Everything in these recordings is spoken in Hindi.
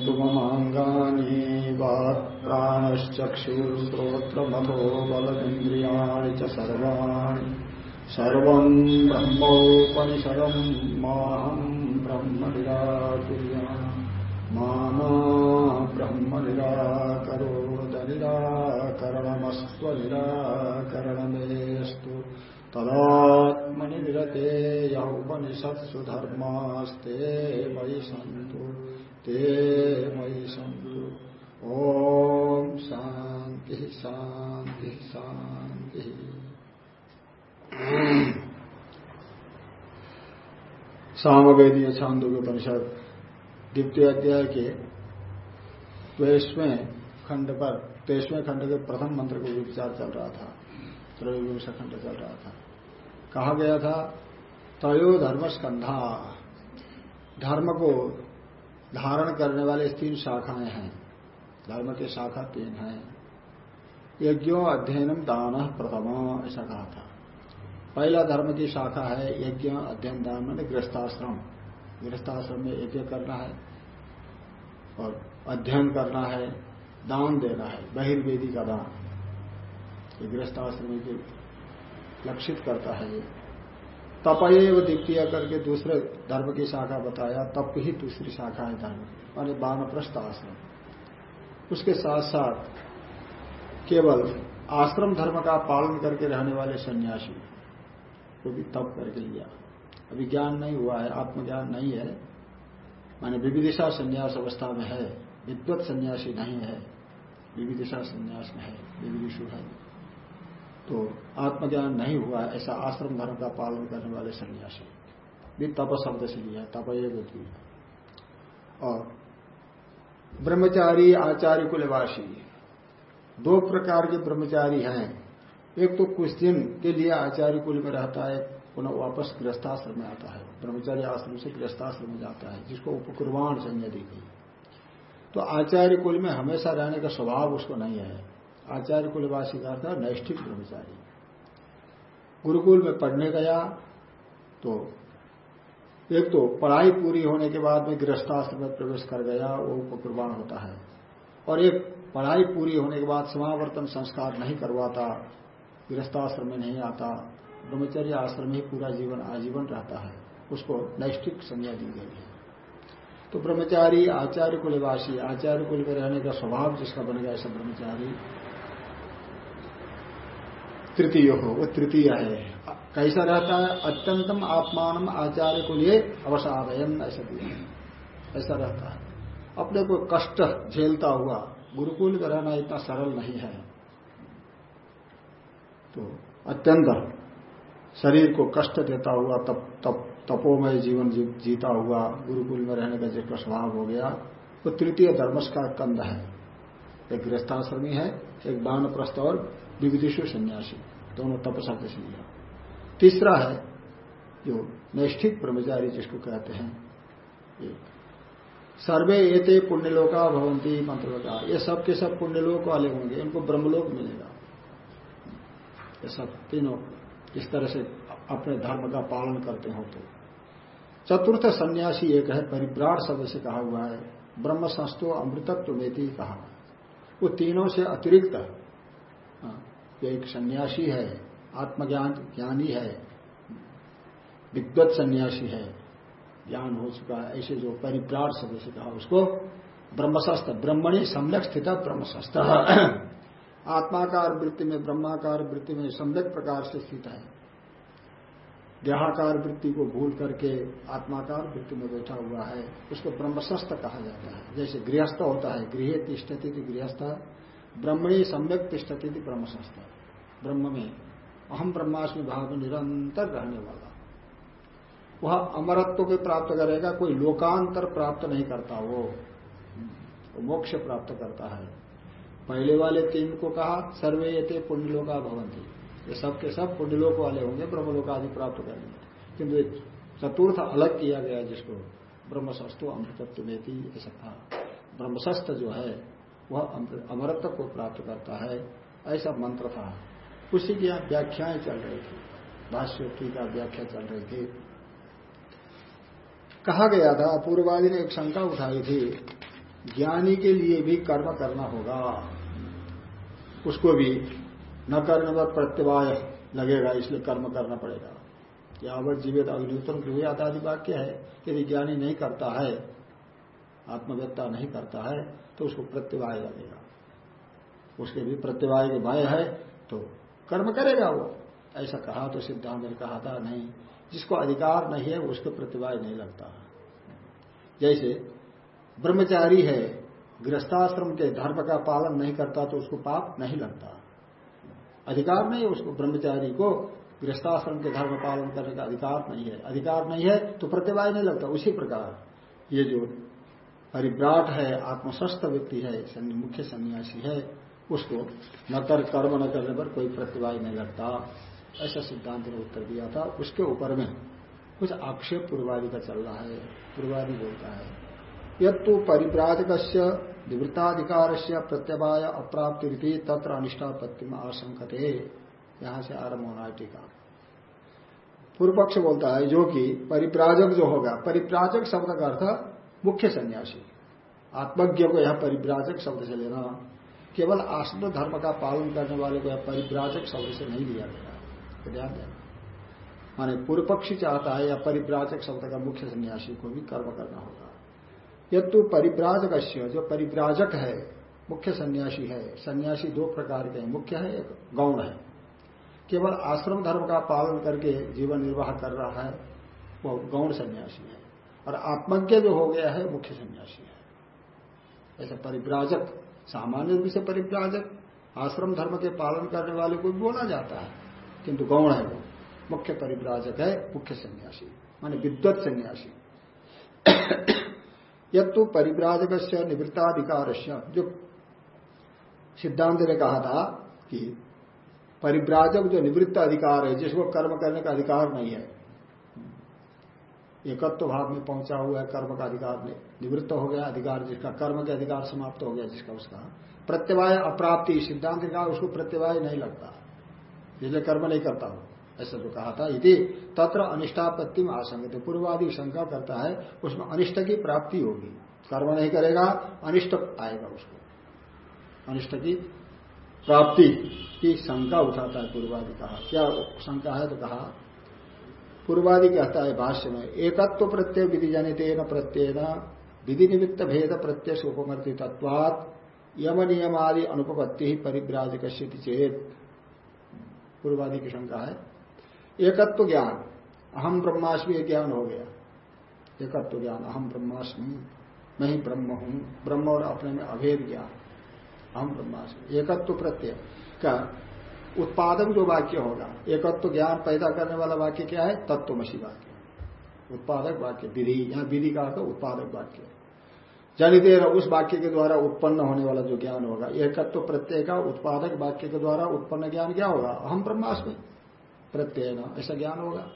पश्यन्तु ममाङ्गानि वाक्प्राणश्चक्षुश्रोत्रमथो बलमिन्द्रियाणि च सर्वाणि। सर्वम् ब्रह्म निराकुर्याम् मा ब्रह्म निराकरोदनिराकरणमस्त्वनिराकरणमेस्तु तदात्मनि विरते य उपनिषत्सु धर्मास्ते मयि सन्तु। ते मयि सन्तु ॐ शान्तिः शान्तिः शान्तिः। सामवेदीय छांदोग्य उपनिषद, द्वितीय अध्याय के तेईसवें खंड पर, तेईसवें खंड के प्रथम मंत्र को विचार चल रहा था। त्रयोविंश खंड चल रहा था। कहा गया था धर्म स्कंधा। धर्म को धारण करने वाले तीन शाखाएँ हैं। धर्म की शाखा तीन है। यज्ञों, अध्ययनम, दान, प्रथम, ऐसा कहा था। पहला धर्म की शाखा है यज्ञ, अध्ययन, दान मैंने गृहस्थाश्रम। गृहस्थाश्रम में यज्ञ करना है और अध्ययन करना है, दान देना है, बहिर्वेदी का दान। ये गृहस्थाश्रम के लक्षित करता है ये। तपएव द्वितीय करके दूसरे धर्म की शाखा बताया, तप ही दूसरी शाखा है धर्म मानी बानप्रस्थ आश्रम। उसके साथ साथ केवल आश्रम धर्म का पालन करके रहने वाले सन्यासी को भी तप करके लिया। अभी ज्ञान नहीं हुआ है, आत्मज्ञान नहीं है, माने विविदिशा संन्यास अवस्था में है, विद्वत सन्यासी नहीं है, विविदिशा संन्यास में है, विविदिशु है। तो आत्मज्ञान नहीं हुआ, ऐसा आश्रम धर्म का पालन करने वाले सन्यासी। भी तप शब्द से लिया तप एक और ब्रह्मचारी, आचार्य, कुलवासी, दो प्रकार के ब्रह्मचारी हैं। एक तो कुछ दिन के लिए आचार्य कुल में रहता है, पुनः वापस गृहस्थाश्रम में आता है। ब्रह्मचार्य आश्रम से गृहस्थाश्रम में जाता है, जिसको उपकुर्बाण संज्ञा दी गई। तो आचार्य कुल में हमेशा रहने का स्वभाव उसको नहीं है। आचार्य कुलवासी का था, नैष्ठिक ब्रह्मचारी। गुरुकुल में पढ़ने गया तो एक तो पढ़ाई पूरी होने के बाद में गृहस्थाश्रम में प्रवेश कर गया, वो उपकुर्बान होता है। और एक पढ़ाई पूरी होने के बाद समावर्तन संस्कार नहीं करवाता, गृहस्थाश्रम में नहीं आता, ब्रह्मचर्य आश्रम ही पूरा जीवन आजीवन रहता है, उसको नैष्ठिक संज्ञा दी गई है। तो ब्रह्मचारी, आचार्य कुलवासी, आचार्य कुल में रहने का स्वभाव जिसका बनेगा ऐसा ब्रह्मचारी तृतीय हो वो तृतीय है। कैसा रहता है? अत्यंतम आत्मान आचार्य को लिए अवसादयन ऐसा दिया ऐसा रहता है। अपने को कष्ट झेलता हुआ गुरुकुल में रहना इतना सरल नहीं है। तो अत्यंत शरीर को कष्ट देता हुआ तप तप तपोमय जीवन जी, जीता हुआ गुरुकुल में रहने का जिसका स्वभाव हो गया वो तृतीय धर्मस का कंद है। एक गृहस्थाश्रमी है एक बाण प्रस्थ और विविधिशु सन्यासी। दोनों तपसा शब्द से लिया तीसरा है, जो नैष्ठिक ब्रह्मचारी जिसको कहते हैं सर्वे एते पुण्यलोका भवंती मंत्रलोका ये सब के सब पुण्यलोक वाले होंगे, इनको ब्रह्मलोक मिलेगा। ये सब तीनों इस तरह से अपने धर्म का पालन करते हो तो। चतुर्थ सन्यासी एक है परिव्राट शब्द से कहा हुआ है, ब्रह्म संस्तो अमृतत्व में कहा। वो तीनों से अतिरिक्त एक सन्यासी है, आत्मज्ञान ज्ञानी है, विद्वत सन्यासी है, ज्ञान हो चुका है, ऐसे जो परिप्राट शब्द से कहा उसको ब्रह्मशस्त्र, ब्रह्मणी सम्यक स्थित ब्रह्मशस्त्र। आत्माकार वृत्ति में, ब्रह्माकार वृत्ति में सम्यक प्रकार से स्थित है। देहाकार वृत्ति को भूल करके आत्माकार वृत्ति में बैठा हुआ है, उसको ब्रह्मशस्त्र कहा जाता है। जैसे गृहस्थ होता है, गृह तिष्ठती गृहस्थ, ब्रह्मणी सम्यक तिष्ठती ब्रह्मशस्त्र। ब्रह्म में, अहम ब्रह्मास्मि भाव में निरंतर रहने वाला। वह अमरत्व को प्राप्त करेगा, कोई लोकांतर प्राप्त नहीं करता वो। मोक्ष प्राप्त करता है। पहले वाले तीन को कहा, सर्वे ये पुण्यलोका भवन भवंती ये सब के सब पुण्यलोक वाले होंगे ब्रह्मलोक आदि प्राप्त करेंगे। किंतु चतुर्थ अलग किया गया जिसको ब्रह्मशस्त्र अमृतत्व में ऐसा था ब्रह्मशस्त्र जो है, वह अमरत्व को प्राप्त करता है, ऐसा मंत्र था। उसी की यहाँ व्याख्याएँ चल रही थी भाष्य का व्याख्या चल रही थी। कहा गया था, पूर्वादि ने एक शंका उठाई थी, ज्ञानी के लिए भी कर्म करना होगा। उसको भी न करने पर प्रत्यवाय लगेगा, इसलिए कर्म करना पड़ेगा। यावत जीवित अग्निहोत्र गृह आदि वाक्य है यदि ज्ञानी नहीं करता है आत्मव्यता नहीं करता है तो उसको प्रत्यवाय लगेगा। उसके भी प्रत्यवाय के भय है तो कर्म करेगा वो। ऐसा कहा तो सिद्धांत ने कहा था, नहीं, जिसको अधिकार नहीं है उसको प्रतिवाय नहीं लगता जैसे ब्रह्मचारी है, गृहस्थाश्रम के धर्म का पालन नहीं करता तो उसको पाप नहीं लगता। अधिकार नहीं है उसको, ब्रह्मचारी को गृहस्थाश्रम के धर्म पालन करने का अधिकार नहीं है। अधिकार नहीं है तो प्रतिवाय नहीं लगता। उसी प्रकार ये जो परिव्राट है, आत्मस्वस्थ व्यक्ति है मुख्य सन्यासी है उसको न कर कर्म न करने पर कोई प्रतिवाय नहीं लगता ऐसा सिद्धांत ने उत्तर दिया था। उसके ऊपर में कुछ आक्षेप पूर्वादि का चल रहा है। पूर्वादि बोलता है यद तो परिव्राजक निवृत्ताधिकार से प्रत्यवाय अप्राप्ति रीति तत्र अनिष्टापत्ति में आशंकते। यहाँ से आरंभ होना है टीका। पूर्व पक्ष बोलता है, जो कि परिप्राजक जो होगा, परिप्राजक शब्द का अर्थ मुख्य सन्यासी। आत्मज्ञ को यह परिप्राजक शब्द से लेना। केवल आश्रम धर्म का पालन करने वाले को यह परिप्राजक शब्द से नहीं लिया गया। ध्यान देना माने पूर्व पक्षी चाहता है या परिप्राजक शब्द का मुख्य सन्यासी को भी कर्म करना होगा। यद तो परिव्राजक जो परिव्राजक है, मुख्य सन्यासी है, सन्यासी दो प्रकार के हैं, मुख्य है, एक गौण है। केवल आश्रम धर्म का पालन करके जीवन निर्वाह कर रहा है, वो गौण सन्यासी है। और आत्मज्ञ जो हो गया है, मुख्य सन्यासी है। ऐसे परिव्राजक सामान्य रूप से परिव्राजक आश्रम धर्म के पालन करने वाले को भी बोला जाता है। किंतु गौण है वो। मुख्य परिव्राजक है, मुख्य सन्यासी, माने विद्वत सन्यासी। यद तो परिव्राजक से निवृत्ताधिकार जो सिद्धांत ने कहा था कि परिव्राजक जो निवृत्त अधिकार है, जिसको कर्म करने का अधिकार नहीं है, एकत्व तो भाव में पहुँचा हुआ है कर्म का अधिकार निवृत्त हो गया, अधिकार जिसका, कर्म के अधिकार समाप्त हो गया जिसका उसका। प्रत्यवाय अप्राप्ति, सिद्धांत कहा उसको प्रत्यवाय नहीं लगता। इसलिए कर्म नहीं करता हूँ ऐसा जो कहा था यदि तत्र अनिष्टापत्ति में आसंग पूर्वादि शंका करता है, उसमें अनिष्ट की प्राप्ति होगी। कर्म नहीं करेगा, अनिष्ट आएगा उसको। अनिष्ट की प्राप्ति की शंका उठाता है पूर्वादि कहा। क्या शंका है तो कहा, पूर्वादि कहता है भाष्य में एकत्व प्रत्यय विधि जनित न प्रत्यय विधि निमित्त भेद प्रत्यय उपमर्ति तत्वात यम नियम आदि अनुपत्ति ही परिव्राजक चेत। पूर्वादि की शंका है एकत्व ज्ञान अहम ब्रह्मास्मि ज्ञान हो गया। एकत्व ज्ञान अहम ब्रह्मास्मि। मैं ही ब्रह्म हूँ। ब्रह्म और अपने में अभेद ज्ञान। अहम ब्रह्मास्मि। एकत्व प्रत्यय का उत्पादक जो वाक्य होगा। एकत्व ज्ञान पैदा करने वाला वाक्य क्या है? तत्वमसी वाक्य। उत्पादक वाक्य, विधि, यहाँ विधि का अर्थ उत्पादक वाक्य। जनित उस वाक्य के द्वारा उत्पन्न होने वाला जो ज्ञान होगा। एकत्व प्रत्यय का उत्पादक वाक्य के द्वारा उत्पन्न ज्ञान क्या होगा? अहम ब्रह्मास्मि। प्रत्यय ऐसा ज्ञान होगा।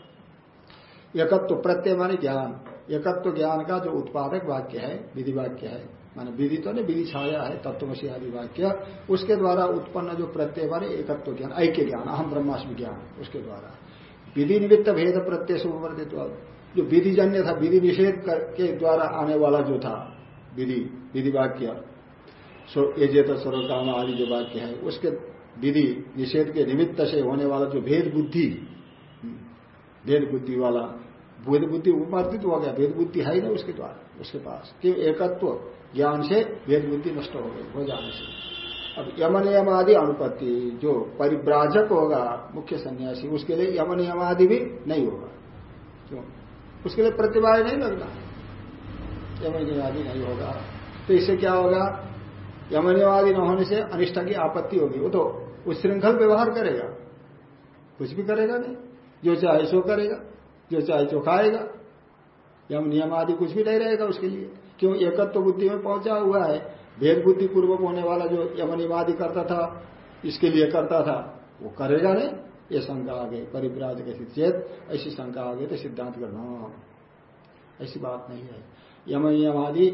एकत्व तो प्रत्यय माने ज्ञान। एकत्व तो ज्ञान का जो उत्पादक वाक्य है, विधि वाक्य है, माने विधि तो नहीं, विधि छाया है तत्वशी आदि वाक्य, उसके द्वारा उत्पन्न जो प्रत्यय माने एकत्व ज्ञान, ऐक्य ज्ञान, अहम ब्रह्मास्मि ज्ञान, उसके द्वारा। विधि निमित्त भेद प्रत्यय से सुवर्तित जो विधिजन्य था, विधि निषेध के द्वारा आने वाला जो था, विधि विधि वाक्य स्वरूप आदि जो वाक्य है, उसके विधि निषेध के निमित्त से होने वाला जो भेद बुद्धि भेद बुद्धि वाला, भेद बुद्धि उपार्जित हो गया, भेद बुद्धि है ही ना उसके द्वारा, उसके पास कि एकत्व, ज्ञान से भेद बुद्धि नष्ट हो गई, हो जाने से। अब यम आदि अनुपत्ति, जो परिव्राजक होगा, मुख्य सन्यासी, उसके लिए यम आदि भी नहीं होगा। क्यों? उसके लिए प्रतिभा नहीं लगना यम नियम आदि नहीं होगा। तो इससे क्या होगा? यम नियम आदि न होने से अनिष्ट की आपत्ति होगी। वो तो श्रृंखल व्यवहार करेगा। कुछ भी करेगा नहीं। जो चाहे सो करेगा। जो चाहे जो खाएगा। यम नियम आदि कुछ भी नहीं रहेगा उसके लिए। क्यों? एकत्व तो बुद्धि में पहुँचा हुआ है। भेद बुद्धि पूर्वक होने वाला जो यम आदि करता था, इसके लिए करता था, वो करेगा नहीं। ये शंका आ गई परिव्राज कैसी चेत, ऐसी शंका आ गई तो सिद्धांत करना। ऐसी बात नहीं है। यम नियम आदि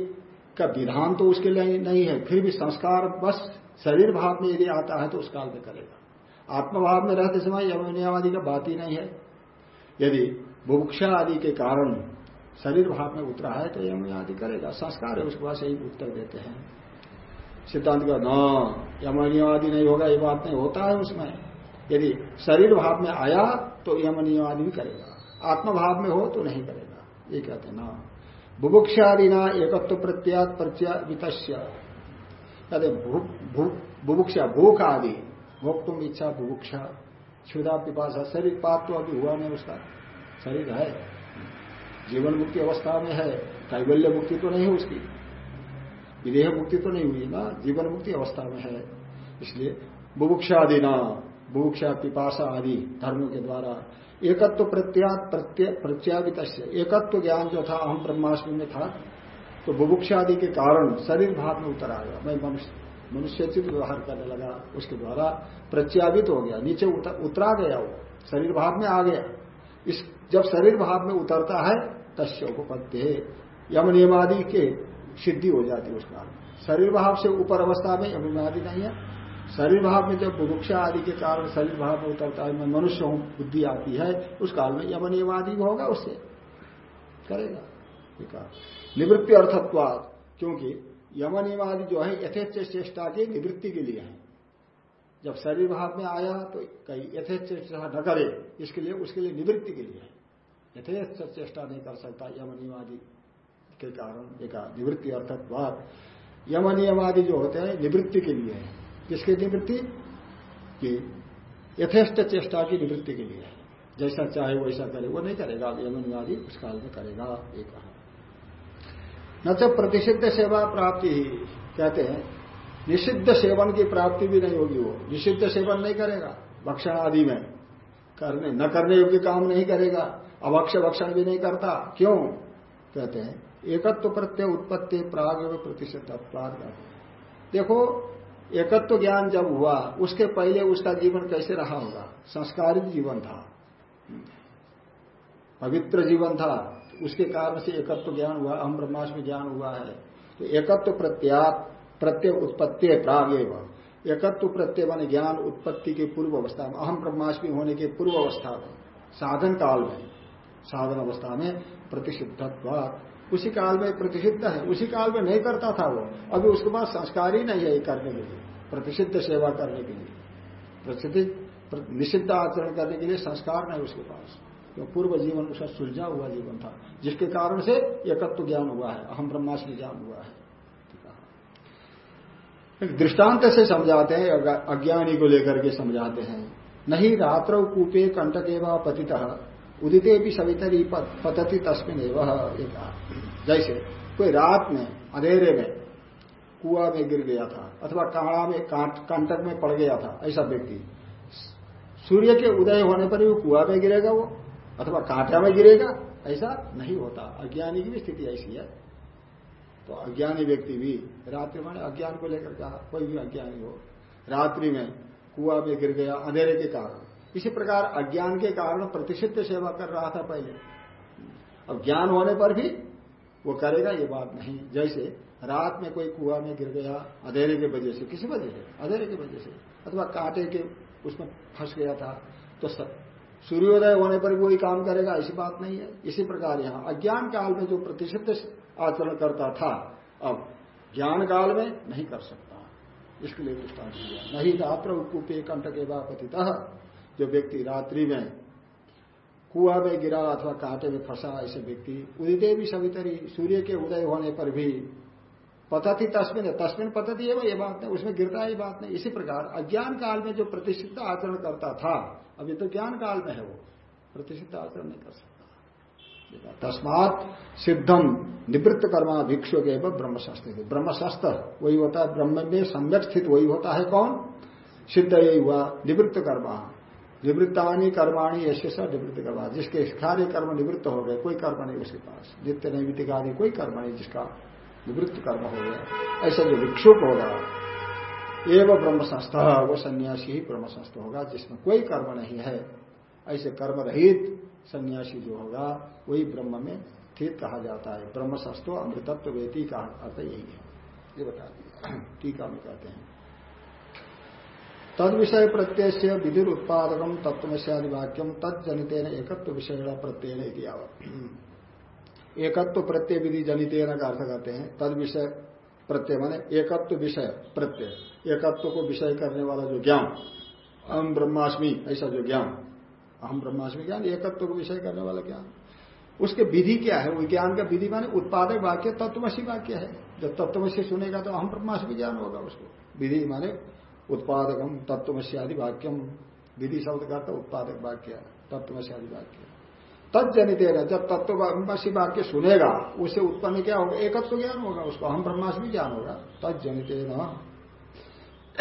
का विधान तो उसके लिए नहीं है, फिर भी संस्कार बस शरीर भाव में यदि आता है तो उस काल में करेगा। आत्मभाव में रहते समय यम नियम आदि का बात ही नहीं है। यदि बुभुक्षा आदि के कारण शरीर भाव में उतरा है तो यम आदि करेगा। संस्कार है, उसके बाद सही उत्तर देते हैं। सिद्धांत का न यमनियम आदि नहीं होगा, ये बात नहीं होता है उसमें। यदि शरीर भाव में आया तो यमनियम आदि भी करेगा। आत्मभाव में हो तो नहीं करेगा। ये कहते हैं ना। बुभुक्षादि ना एकत्व प्रत्यात प्रत्यावित कहते बुभुक्षा भूख आदि भोग इच्छा बुभुक्षा। क्षुदा पिपाशा शरीर पाप तो अभी हुआ नहीं उसका। शरीर है। जीवन मुक्ति अवस्था में है। कैबल्य मुक्ति तो नहीं उसकी। विदेह मुक्ति तो नहीं हुई ना। जीवन मुक्ति अवस्था में है। इसलिए बुभुक्षादि ना बुभुक्षा पिपाशा आदि धर्मों के द्वारा। एकत्व प्रत्यात प्रत्यावित एकत्व ज्ञान जो था अहम ब्रह्माष्टमी में था तो बुभुक्षादि के कारण शरीर भाव में उतर आ गया मैं मनुष्य मनुष्यचित व्यवहार करने लगा। उसके द्वारा प्रत्यावित हो गया। नीचे उतर, गया वो। शरीर भाव में आ गया। इस जब शरीर भाव में उतरता है तस्य उपपत्ति यम नियमादि के सिद्धि हो जाती है उसका शरीर भाव से ऊपर अवस्था में यम नियमादि नहीं है। शरीर भाव में जब बुभुक्षा आदि के कारण शरीर भाव में उतरता है, मैं मनुष्य हूँ, बुद्धि आती है, उस काल में यम नियमादि होगा उससे करेगा निवृत्ति अर्थत्वाद, क्योंकि यम नियमादि जो है यथेच चेष्टा की निवृत्ति के लिए है। जब शरीर भाव में आया तो कहीं यथेच चेष्टा न करे, इसके लिए, उसके लिए निवृत्ति के लिए है। यथेच चेष्टा नहीं कर सकता यम नियमादि के कारण एक निवृत्ति अर्थत्वाद। यम नियमादि जो होते हैं, निवृत्ति के लिए है। किसकी निवृत्ति? कि यथेष्ट चेष्टा की निवृत्ति के लिए। जैसा चाहे वैसा करे, वो नहीं करेगा, यमनिवादी उस काल में करेगा, ये कहा। न तो प्रतिषिद्ध सेवा प्राप्ति, कहते हैं, निषिद्ध सेवन की प्राप्ति भी नहीं होगी वो। निषिद्ध सेवन नहीं करेगा, भक्षण आदि में। करने, न करने योग्य काम नहीं करेगा, अभक्ष भक्षण भी नहीं करता। क्यों? कहते हैं, एकत्व प्रत्यय उत्पत्ति प्राग प्रतिषिद्ध देखो एकत्व ज्ञान जब हुआ, उसके पहले उसका जीवन कैसे रहा होगा? संस्कारित जीवन था। पवित्र जीवन था। उसके कारण से एकत्व ज्ञान हुआ, अहम ब्रह्माष्टमी ज्ञान हुआ है। तो एकत्व प्रत्यात, प्रत्यय उत्पत्ति प्राग एवं। एकत्व प्रत्यय मान ज्ञान उत्पत्ति के पूर्व अवस्था में, अहम ब्रह्माष्टमी होने के पूर्व अवस्था में, साधन काल में। साधन अवस्था में प्रतिषिद्धत्व उसी काल में प्रतिषिद्ध है, उसी काल में नहीं करता था वो। अभी उसके पास संस्कार ही नहीं है करने के लिए, प्रतिषिद्ध सेवा करने के लिए। प्रसिद्ध निषिद्ध आचरण करने के लिए संस्कार नहीं उसके पास। तो पूर्व जीवन, उसका सुलझा हुआ जीवन था, जिसके कारण से एकत्व ज्ञान हुआ है, अहम ब्रह्मास्म ज्ञान हुआ है। दृष्टांत से समझाते हैं अज्ञानी को लेकर के समझाते हैं। नहीं रात्र कूपे कंटक एवं पतित। उदिते भी सवितरी पतति तस्मिन एवं जैसे, कोई रात में, अंधेरे में, कुआ में गिर गया था, अथवा काड़ा में कंटक में पड़ गया था, ऐसा व्यक्ति, सूर्य के उदय होने पर भी कुआ में गिरेगा वो, अथवा कांटा में गिरेगा, ऐसा नहीं होता। अज्ञानी की भी स्थिति ऐसी है। तो अज्ञानी व्यक्ति भी रात्रि में अज्ञान को लेकर कहा, कोई भी अज्ञानी हो, रात्रि में कुआ में गिर गया, अंधेरे के कारण इसी प्रकार अज्ञान के कारण प्रतिषिद्ध सेवा कर रहा था पहले। अब ज्ञान होने पर भी वो करेगा, ये बात नहीं। जैसे रात में कोई कुआ में गिर गया, अंधेरे के वजह से, किसी वजह से, अंधेरे की वजह से, अथवा कांटे के उसमें फंस गया था तो सूर्योदय होने पर वही काम करेगा, ऐसी बात नहीं है। इसी प्रकार यहाँ अज्ञान काल में जो प्रतिषिध आचरण करता था, अब ज्ञान काल में नहीं कर सकता। इसके लिए दृष्टांत दिया। नहीं रात्र उपे कंठ के बापतित जो व्यक्ति रात्रि में कुआ में गिरा अथवा कांटे में फंसा ऐसे व्यक्ति, उदिते भी सभी तरी सूर्य के उदय होने पर भी पतति तस्मिन है। तस्मिन पतति है ये बात नहीं, उसमें गिरता ही बात नहीं। इसी प्रकार अज्ञान काल में जो प्रतिष्ठित आचरण करता था अभी तो ज्ञान काल में है वो, प्रतिष्ठित आचरण नहीं कर सकता। तस्मात सिद्धम निवृत्त कर्मा भिक्षु के ब्रह्मशास्त्र। ब्रह्मशास्त्र वही होता है, ब्रह्म में सम्यक स्थित वही होता है कौन? सिद्ध यही हुआ, निवृत्त कर्मा। निवृत्तानी कर्माणी ऐसे सब निवृत्त कर्मा जिसके कार्य कर्म निवृत्त हो गए, कोई कर्म नहीं उसके पास। नित्य नैवितिक कोई कर्म नहीं जिसका निवृत्त कर्म हो गया। ऐसा जो विक्षुप होगा, एवं ब्रह्म संस्था वो सन्यासी ही ब्रह्म संस्था होगा, जिसमें कोई कर्म नहीं है। ऐसे कर्म रहित सन्यासी जो होगा, वही ब्रह्म में स्थित कहा जाता है। ब्रह्म संस्थो अमृतत्व वेती का अर्थ यही है। ये बता दिया। टीका में कहते हैं। तद विषय प्रत्यय से विधि उत्पादकम तत्व से वाक्यम तद जनित एकत्व विषय प्रत्यय एकत्व प्रत्यय विधि जनित अर्थ करते हैं तद विषय प्रत्यय माने एकत्व विषय प्रत्यय। एकत्व को विषय करने वाला जो ज्ञान अहम ब्रह्माष्टमी ऐसा जो ज्ञान। अहम ब्रह्माष्टमी ज्ञान, एकत्व को विषय करने वाला ज्ञान। उसके विधि क्या है? विज्ञान का विधि माने उत्पादक वाक्य तत्वशी वाक्य है। जब तत्वशी सुनेगा तो अहम ब्रह्माष्टमी ज्ञान होगा उसको। विधि माने उत्पादकम तत्वशी आदि वाक्यम विधि शब्द का तो उत्पादक वाक्य तत्वशी आदि वाक्य तत्जनित जब तत्वसी वाक्य सुनेगा उससे उत्पन्न क्या होगा? एकत्व ज्ञान होगा, उसको हम ब्रह्मास्मि ज्ञान होगा। तत्जनित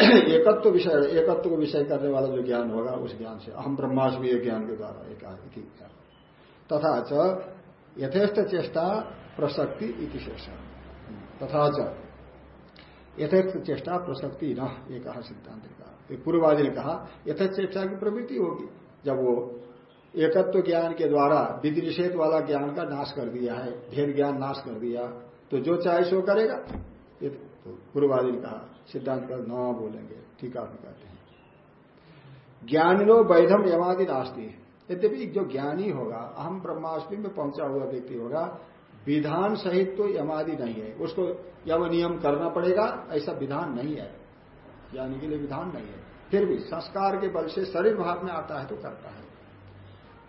एकत्व विषय, एकत्व को विषय करने वाला जो ज्ञान होगा, उस ज्ञान से हम ब्रह्मास्मि ज्ञान के द्वारा एक तथा च यथेष्ट चेष्टा प्रसक्ति इति शेष तथा यथेष्ट चेष्टा प्रसक्ति न, ये कहा सिद्धांत का पूर्ववादी ने कहा यथेष्ट चेष्टा की प्रवृत्ति होगी, जब वो एकत्व तो ज्ञान के द्वारा विधि निषेध वाला ज्ञान का नाश कर दिया है, भेद ज्ञान नाश कर दिया तो जो चाहे सो करेगा। तो पूर्वादि ने कहा, सिद्धांत का न बोलेंगे ठीक है कहते हैं। ज्ञानिनो वैधम यमादि नास्ती। यद्यपि जो ज्ञानी होगा, अहम ब्रह्माष्टमी में पहुँचा हुआ व्यक्ति होगा विधान सहित तो यमादि नहीं है। उसको यम नियम करना पड़ेगा, ऐसा विधान नहीं है। ज्ञानी के लिए विधान नहीं है। फिर भी संस्कार के बल से शरीर भाव में आता है तो करता है।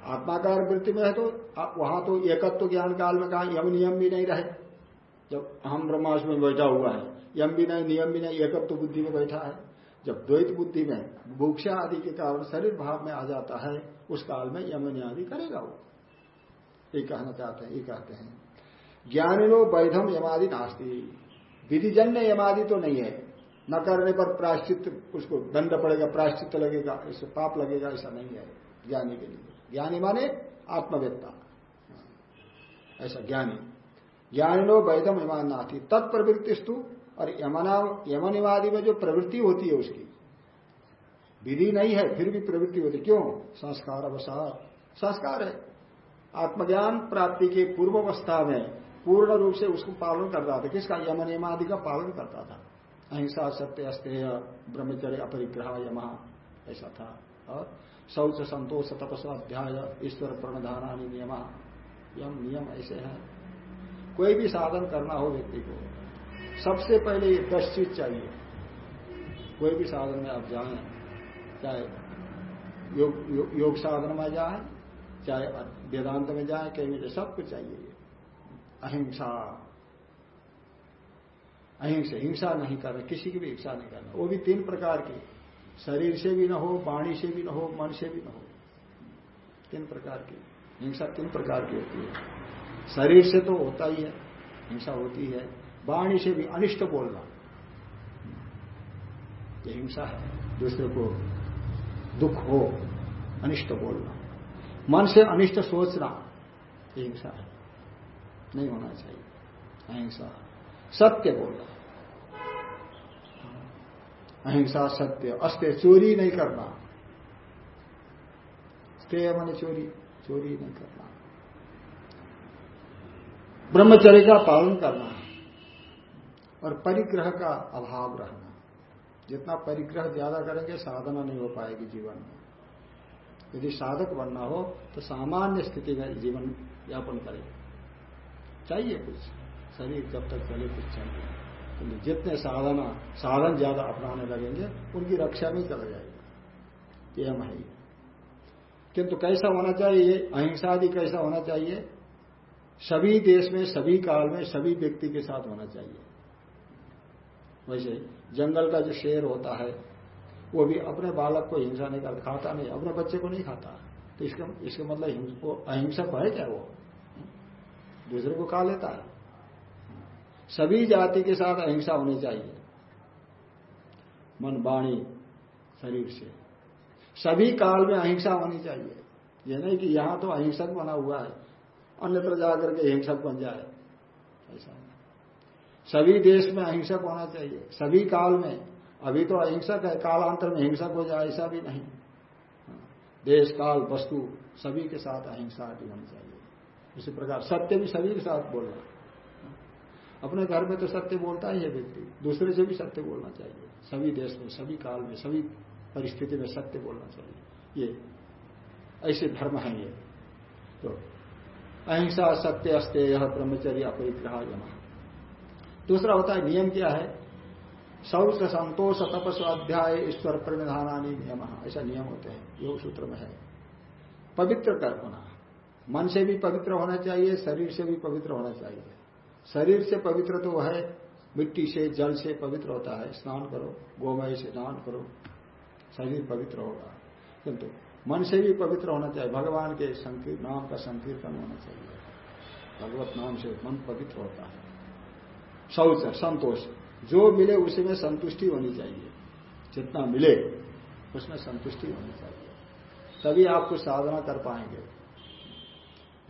आत्माकार वृत्ति में है तो वहाँ तो एकत्व तो ज्ञान काल में कहा यम नियम भी नहीं रहे। जब हम ब्रह्माष्ट में बैठा हुआ है, यम भी नहीं, नियम भी नहीं, एकत्व तो बुद्धि में बैठा है। जब द्वैत बुद्धि में भूक्षा आदि के कारण शरीर भाव में आ जाता है, उस काल में यम आदि करेगा वो। ये कहना चाहते हैं, ये कहते हैं। ज्ञानिनो वैधम यमादि नास्ती। विधिजन्य यमादि तो नहीं है। न करने पर प्राश्चित उसको दंड पड़ेगा प्राश्चित लगेगा, इससे पाप लगेगा, ऐसा नहीं है ज्ञानी के लिए। ज्ञानी माने आत्मवेत्ता ऐसा ज्ञानी। ज्ञानिनो वैधम ईमान नाथी तत्प्रवृत्तिस्तु, और यमना, यमनिवादी में जो प्रवृत्ति होती है उसकी, विधि नहीं है, फिर भी प्रवृत्ति होती क्यों? संस्कार अवसार। संस्कार है। आत्मज्ञान प्राप्ति के पूर्व अवस्था में पूर्ण रूप से उसको पालन करता था। किसका? यम नियमादि का पालन करता था। अहिंसा सत्य अस्तेय ब्रह्मचर्य अपरिग्रह यमा ऐसा था। और शौच संतोष तपस्वा अध्याय ईश्वर प्रणधाना नियम यम नियम ऐसे हैं। कोई भी साधन करना हो व्यक्ति को सबसे पहले ये दस चीज़ चाहिए। कोई भी साधन में आप जाए चाहे योग यो, योग साधन में जाए चाहे वेदांत में जाए कहीं सब कुछ चाहिए। अहिंसा। अहिंसा हिंसा नहीं करना किसी की भी हिंसा नहीं करना। वो भी तीन प्रकार की। शरीर से भी न हो, वाणी से भी न हो, मन से भी न हो। तीन प्रकार की। हिंसा तीन प्रकार की होती है। शरीर से तो होता ही है, हिंसा होती है। वाणी से भी अनिष्ट बोलना। ये हिंसा है, दूसरे को दुख हो, अनिष्ट बोलना। मन से अनिष्ट सोचना, ये हिंसा है। नहीं होना चाहिए। अहिंसा। सत्य बोलना। अहिंसा सत्य। अस्त्य चोरी नहीं करना। स्तेय मैंने चोरी। चोरी नहीं करना। ब्रह्मचर्य का पालन करना और परिग्रह का अभाव रहना। जितना परिग्रह ज़्यादा करेंगे, साधना नहीं हो पाएगी जीवन में। यदि साधक बनना हो तो सामान्य स्थिति में जीवन यापन करेगा। चाहिए कुछ। शरीर जब तक चले कुछ चाहिए। जितने साधना, साधन ज़्यादा अपनाने लगेंगे, उनकी रक्षा में चला जाएगा। ये है। किंतु कैसा होना चाहिए? अहिंसा आदि कैसा होना चाहिए? सभी देश में, सभी काल में, सभी व्यक्ति के साथ होना चाहिए। वैसे जंगल का जो शेर होता है, वो भी अपने बालक को हिंसा नहीं कर, खाता नहीं, अपने बच्चे को नहीं खाता। तो इसका इसका मतलब अहिंसक है क्या वो? दूसरे को खा लेता है। सभी जाति के साथ अहिंसा होनी चाहिए। मन वाणी, शरीर से। सभी काल में अहिंसा होनी चाहिए। यह नहीं कि यहाँ तो अहिंसक बना हुआ है, अन्यत्र जाकर के हिंसक बन जाए। ऐसा सभी देश में अहिंसक होना चाहिए। सभी काल में। अभी तो अहिंसक है, कालांतर में हिंसक हो जाए ऐसा भी नहीं। देश, काल, वस्तु, सभी के साथ अहिंसा होनी चाहिए। इसी प्रकार सत्य भी सभी के साथ बोलना। अपने घर में तो सत्य बोलता ही है व्यक्ति, दूसरे से भी सत्य बोलना चाहिए। सभी देश में, सभी काल में, सभी परिस्थिति में सत्य बोलना चाहिए। ये, ऐसे धर्म है ये। तो अहिंसा सत्य अस्तेय ब्रह्मचर्य अपरिग्रह यम। दूसरा होता है नियम क्या है? शौच संतोष तपस्व अध्याय ईश्वर प्रणिधानी नियम। ऐसा नियम होते हैं योग सूत्र में है। पवित्र कर होना मन से भी पवित्र होना चाहिए, शरीर से भी पवित्र होना चाहिए। शरीर से पवित्र तो है, मिट्टी से, जल से पवित्र होता है। स्नान करो, गोमय से स्नान करो, शरीर पवित्र होगा। किंतु मन से भी पवित्र होना चाहिए, भगवान के नाम का संकीर्तन होना चाहिए। भगवत नाम से मन पवित्र होता है। शौच, संतोष, जो मिले उसी में संतुष्टि होनी चाहिए। जितना मिले, उसमें संतुष्टि होनी चाहिए। तभी आप कुछ साधना कर पाएँगे।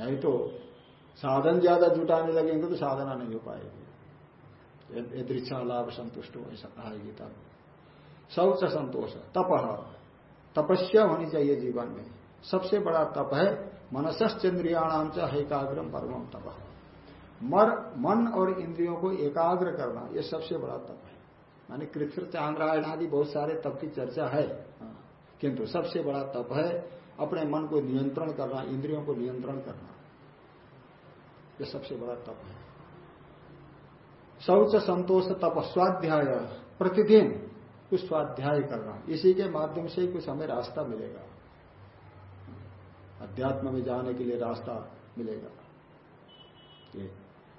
नहीं तो साधन ज़्यादा जुटाने लगेंगे तो साधना नहीं हो पाएगी। यदृच्छा लाभ संतुष्ट हो, ऐसा कहा गीता में। शौच संतोष तप तपस्या होनी चाहिए जीवन में। सबसे बड़ा तप है मनसश्चंद्रियाणाम च एकाग्रम परम तप मर, मन और इंद्रियों को एकाग्र करना यह सबसे बड़ा तप है। मानी कृष्ण चांद्रायण आदि बहुत सारे तप की चर्चा है। हाँ। किंतु सबसे बड़ा तप है अपने मन को नियंत्रण करना, इंद्रियों को नियंत्रण करना यह सबसे बड़ा तप है। शौच, संतोष, तप, स्वाध्याय, प्रतिदिन कुछ स्वाध्याय करना, इसी के माध्यम से कुछ हमें रास्ता मिलेगा। अध्यात्म में जाने के लिए रास्ता मिलेगा।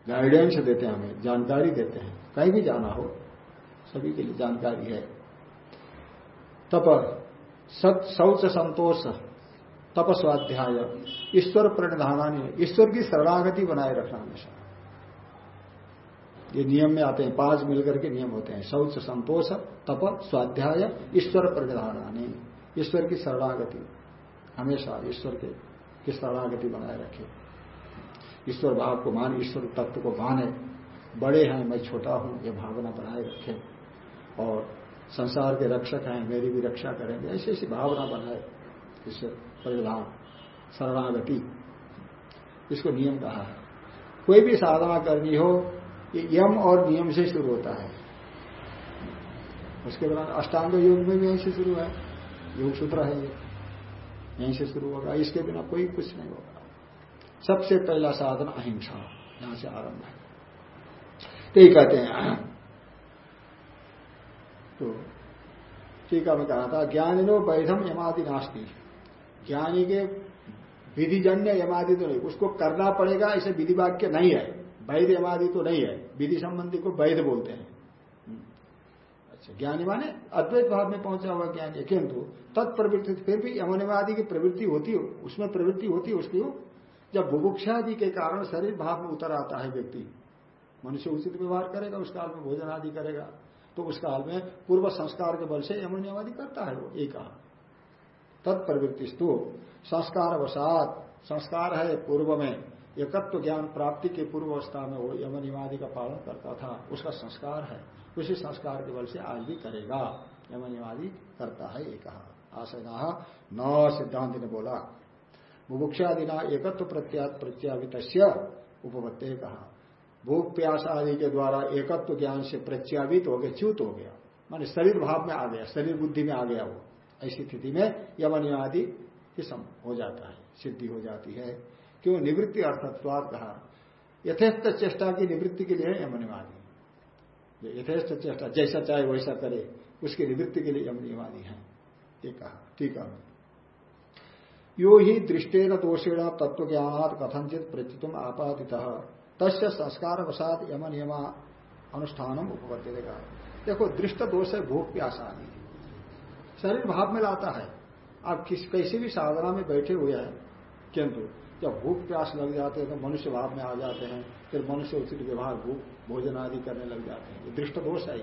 गाइडेंस देते हैं हमें, जानकारी देते हैं। कहीं भी जाना हो, सभी के लिए जानकारी है। तप, सत, शौच, संतोष तप स्वाध्याय ईश्वर प्रणिधानी ईश्वर की शरणागति बनाए रखना हमेशा। ये नियम में आते हैं, पाँच मिलकर के नियम होते हैं। शौच, संतोष, तप, स्वाध्याय, ईश्वर प्रणिधानी ईश्वर की शरणागति। हमेशा ईश्वर के, की शरणागति बनाए रखे। ईश्वर भाव को मान, ईश्वर तत्व को माने। बड़े हैं, मैं छोटा हूँ यह भावना बनाए रखे। और संसार के रक्षक हैं, मेरी भी रक्षा करेंगे। ऐसी ऐसी भावना बनाए। ईश्वर परिधान शरणागति इसको नियम कहा है। कोई भी साधना करनी हो यम और नियम से शुरू होता है। उसके बाद अष्टांग योग में भी यहीं से शुरू है। योग सूत्र है ये। यहीं से शुरू होगा। इसके बिना कोई कुछ नहीं होगा। सबसे पहला साधन अहिंसा, यहाँ से आरंभ है। तो ये कहते हैं। तो टीका में कहा था, ज्ञानिनो वैधम यमादि नास्ती। ज्ञानी के विधिजन्य यमादि तो नहीं। उसको करना पड़ेगा ऐसे विधि वाक्य नहीं है। वैध यमादि तो नहीं है। विधि संबंधी को वैध बोलते हैं। अच्छा ज्ञानी माने अद्वैत भाव में पहुँचा हुआ ज्ञानी। किंतु तत्प्रवृत्ति, फिर भी यमनवादी की प्रवृत्ति होती हो, उसमें प्रवृत्ति होती है उसकी जब बुभुक्षादि के कारण शरीर भाव में उतर आता है व्यक्ति, मनुष्य उचित व्यवहार करेगा, उस काल में भोजन आदि करेगा तो उस काल में पूर्व संस्कार के बल से यमुनियावादी करता है वो, एक तत्प्रवृत्ति स्तु संस्कार वसात संस्कार है पूर्व में एकत्व ज्ञान प्राप्ति के पूर्व अवस्था में वो यमनिवादी का पालन करता था। उसका संस्कार है। उसी संस्कार के बल से आज भी करेगा। यमनिवादी करता है ये कहा आशय न सिद्धांत ने बोला। बुभुक्षादिना एकत्व प्रत्यात प्रत्यावित उपपत्ति कहा। भूख प्यास आदि के द्वारा एकत्व ज्ञान से प्रत्यावित हो गया, च्युत हो गया। माने शरीर भाव में आ गया, शरीर बुद्धि में आ गया वो। ऐसी स्थिति में यमन आदि हो जाता है, सिद्धि हो जाती है। क्यों? निवृत्ति अर्थत्वाद कहा। यथेष्ट चेष्टा की निवृत्ति के लिए यमनिवादी यथेष्ट चेष्टा, जैसा चाहे वैसा करे, उसकी निवृत्ति के लिए यमनिवादी है। ये कहा। ठीक है। यो ही दृष्टेन दोषेण तत्व ज्ञानात कथनचित प्रत्युतम आपादित तस्य संस्कार वसात यम नियमा अनुष्ठानम उपपत्ति देगा देखो, दृष्ट दोष है भूख प्यास आदि शरीर भाव में लाता है। आप किस कैसे भी साधना में बैठे हुए हैं, किंतु जब भूख प्यास लग जाते हैं तो मनुष्य भाव में आ जाते हैं, फिर मनुष्य उचित व्यवहार, भूख, भोजन आदि करने लग जाते हैं। ये दृष्ट दोष है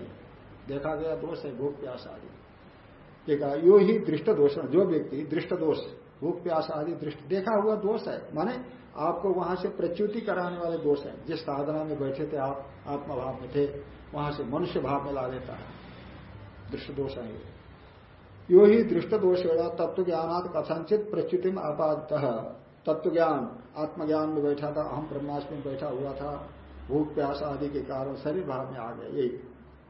देखा गया दोष है भूख, प्यास आदि। देखा यो ही दृष्ट दोष जो व्यक्ति दृष्ट दोष, भूख, प्यास आदि दृष्ट, देखा हुआ दोष है। माने आपको वहाँ से प्रच्युति कराने वाले दोष है। जिस साधना में बैठे थे आप, आत्मभाव में थे, वहाँ से मनुष्य भाव में ला देता है। दृष्ट दोष है यो ही दृष्ट दोष तत्व ज्ञानात कथनचित प्रच्युति में आपात तत्व ज्ञान आत्मज्ञान में बैठा था अहम ब्रह्मास्म में बैठा हुआ था। भूख, प्यास आदि के कारण शरीर भाव में आ गया, यही।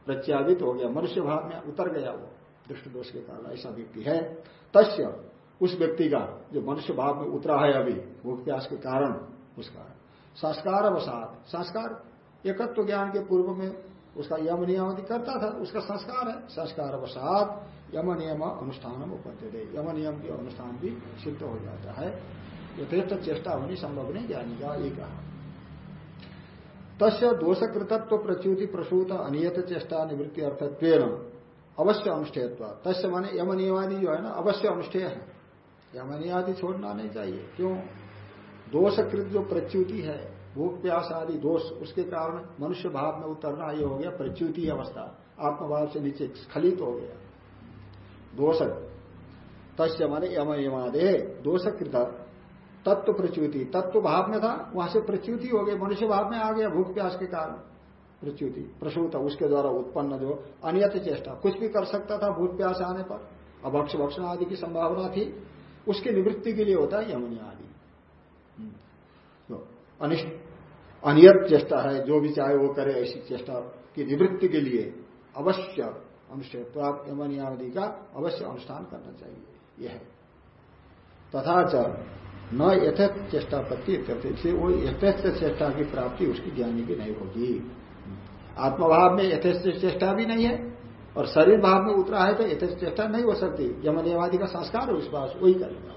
प्रत्यावित हो गया, मनुष्य भाव में उतर गया वो। दृष्ट दोष के कारण ऐसा व्यक्ति है। तस्य, उस व्यक्ति का, जो मनुष्य भाव में उतरा है अभी, भूख, प्यास के कारण, उसका। संस्कार अवसाद संस्कार एकत्व ज्ञान के पूर्व में उसका यम नियम करता था, उसका संस्कार है। संस्कार अवसाद यम नियम अनुष्ठान उपद्य दे यम नियम के अनुष्ठान भी सिद्ध हो जाता है। यथेष्ट चेष्टा होनी संभव नहीं, ज्ञानी का एक कहा तस्य दोषकृतत्व प्रच्युति प्रसूत अनियत चेष्टा निवृत्ति अर्थत्व अवश्य अनुष्ठेयत्व। तस्य माने यमनियवादी जो है ना, अवश्य अनुष्ठेय है। यमनियादि छोड़ना नहीं चाहिए। क्यों? दोषकृत जो प्रच्युति है भूख प्यास आदि दोष, उसके कारण मनुष्य भाव में उतरना ये हो गया प्रच्युति अवस्था। आत्मभाव से नीचे स्खलित हो गया। दोष तस्य माने यम यमादे दोषकृत। तत्व प्रच्युति, तत्व भाव में था, वहाँ से प्रच्युति हो गई, मनुष्य भाव में आ गया, भूख प्यास के कारण। प्रच्युति, प्रसूत, उसके द्वारा उत्पन्न जो अनियत चेष्टा, कुछ भी कर सकता था, भूख प्यास आने पर। अभक्ष, भक्षण आदि की संभावना थी। उसकी निवृत्ति के लिए होता है यमुनी आदि। तो अनियत चेष्टा है, जो भी चाहे वो करे, ऐसी चेष्टा की निवृत्ति के लिए अवश्य अनुष्ठेय आप आदि का अवश्य अनुष्ठान करना चाहिए। यह तथा च न यथेत चेष्टा पत्ती इसलिए वो यथेष्ट चेष्टा की प्राप्ति उसकी ज्ञानी की नहीं होगी। आत्मभाव में यथेष्ट चेष्टा भी नहीं है, और शरीर भाव में उतरा है तो यथेष्ट चेष्टा नहीं हो सकती। यमनियवादी का संस्कार है पास वही करेगा।